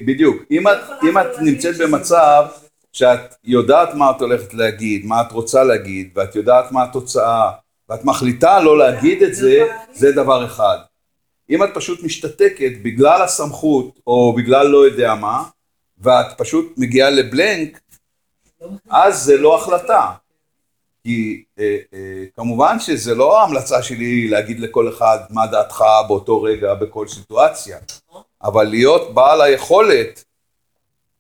בדיוק, אם את,
לא
נמצאת במצב. שאת יודעת מה את הולכת להגיד, מה את רוצה להגיד, ואת יודעת מה התוצאה, ואת מחליטה לא להגיד את זה, זה דבר אחד. אם את פשוט משתתקת בגלל הסמכות, או בגלל לא יודע מה, ואת פשוט מגיעה לבלנק, אז זה לא החלטה. כי אה, אה, כמובן שזה לא ההמלצה שלי להגיד לכל אחד מה דעתך באותו רגע בכל סיטואציה, אבל להיות בעל היכולת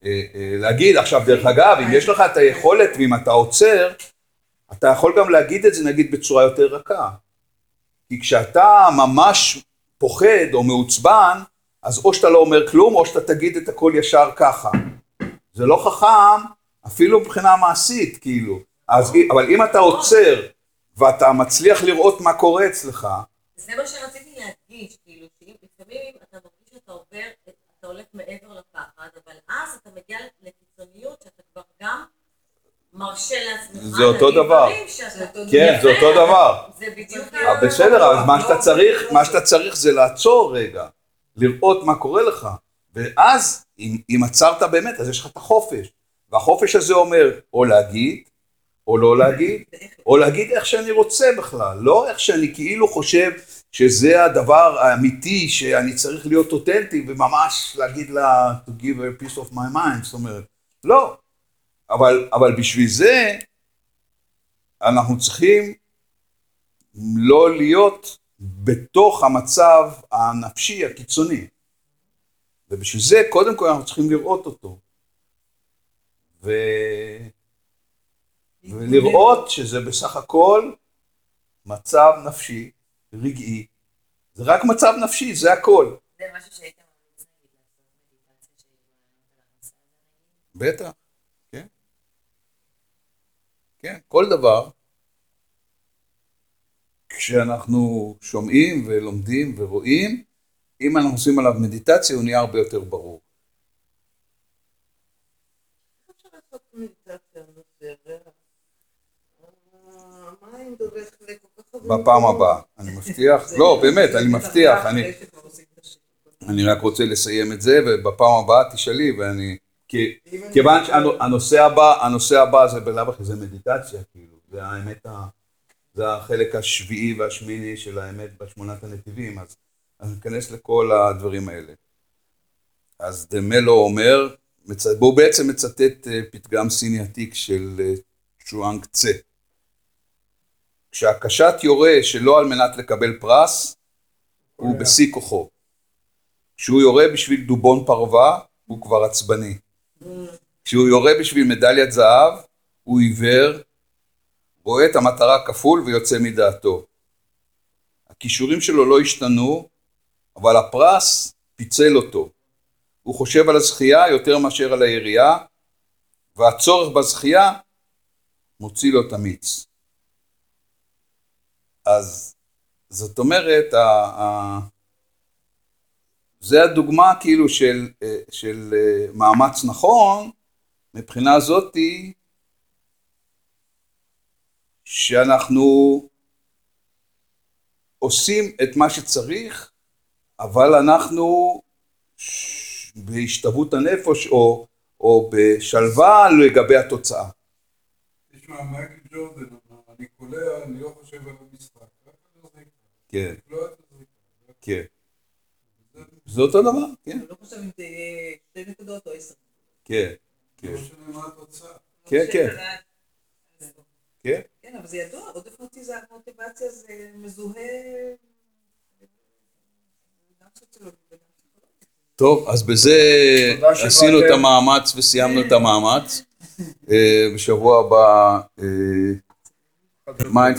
אה, להגיד, עכשיו דרך אגב, אם יש לך את היכולת ואם אתה עוצר, אתה יכול גם להגיד את זה נגיד בצורה יותר רכה. כי כשאתה ממש פוחד או מעוצבן, אז או שאתה לא אומר כלום או שאתה תגיד את הכל ישר ככה. זה לא חכם אפילו מבחינה מעשית, כאילו. אז, אבל אם אתה עוצר ואתה מצליח לראות מה קורה אצלך,
זה מה שרציתי להדגיש, כאילו, לפעמים אתה מרגיש שאתה עובר, אתה הולך מעבר לפחד, אבל אז אתה מגיע לקיצוניות שאתה כבר גם מרשה לעצמך
זה אותו דבר. כן, זה אותו דבר.
זה בדיוק...
אבל בסדר, אז מה שאתה צריך, מה שאתה צריך זה לעצור רגע, לראות מה קורה לך, ואז אם, אם עצרת באמת, אז יש לך את החופש, והחופש הזה אומר או להגיד, או לא להגיד, או להגיד איך שאני רוצה בכלל, לא איך שאני כאילו חושב שזה הדבר האמיתי שאני צריך להיות אותנטי וממש להגיד לה to give a piece of my mind, זאת אומרת, לא, אבל, אבל בשביל זה אנחנו צריכים לא להיות בתוך המצב הנפשי הקיצוני. ובשביל זה, קודם כל אנחנו צריכים לראות אותו. ו... ולראות שזה בסך הכל מצב נפשי, רגעי. זה רק מצב נפשי, זה הכל.
זה משהו?
בטח, כן. כן, כל דבר, כשאנחנו שומעים ולומדים ורואים, אם אנחנו עושים עליו מדיטציה, הוא נהיה הרבה יותר ברור.
איך אפשר לעשות מדיטציה על נושא הריח? המים דורך לכל כך הרבה...
בפעם הבאה, אני מבטיח, לא, באמת, אני מבטיח, אני... אני רק רוצה לסיים את זה, ובפעם הבאה תשאלי, ואני... כי, כיוון שהנושא הבא, הנושא הבא זה בלאו הכי זה מדיטציה, כאילו, זה האמת, ה, זה החלק השביעי והשמיני של האמת בשמונת הנתיבים, אז אני אכנס לכל הדברים האלה. אז דמלו אומר. והוא בעצם מצטט אה, פתגם סיני עתיק של אה, צ'ואנג צה. כשהקשת יורה שלא על מנת לקבל פרס, הוא בשיא כוחו. כשהוא יורה בשביל דובון פרווה, הוא כבר עצבני. כשהוא יורה בשביל מדליית זהב, הוא עיוור, רואה את המטרה כפול ויוצא מדעתו. הכישורים שלו לא השתנו, אבל הפרס פיצל אותו. הוא חושב על הזכייה יותר מאשר על הירייה, והצורך בזכייה מוציא לו את המיץ. אז זאת אומרת, ה- ה- זה הדוגמה כאילו של, אה, של אה, מאמץ נכון, מבחינה זאתי, שאנחנו עושים את מה שצריך, אבל אנחנו בהשתוות הנפש או, או בשלווה לגבי התוצאה.
תשמע, מייקל ג'ורדן אני קולע, אני לא חושב על המשחק.
כן,
לא הזריקה.
כן. זה אותו דבר, כן,
לא חושב אם זה שתי נקודות או עשר.
כן, כן,
לא התוצאה.
כן, כן, כן.
כן, אבל זה ידוע, עודף מוטיבציה זה מזוהה גם סוציולוגית וגם פסיכולוגית.
טוב, אז בזה. עשינו את המאמץ וסיימנו את המאמץ. אה, בשבוע הבא, אה, mind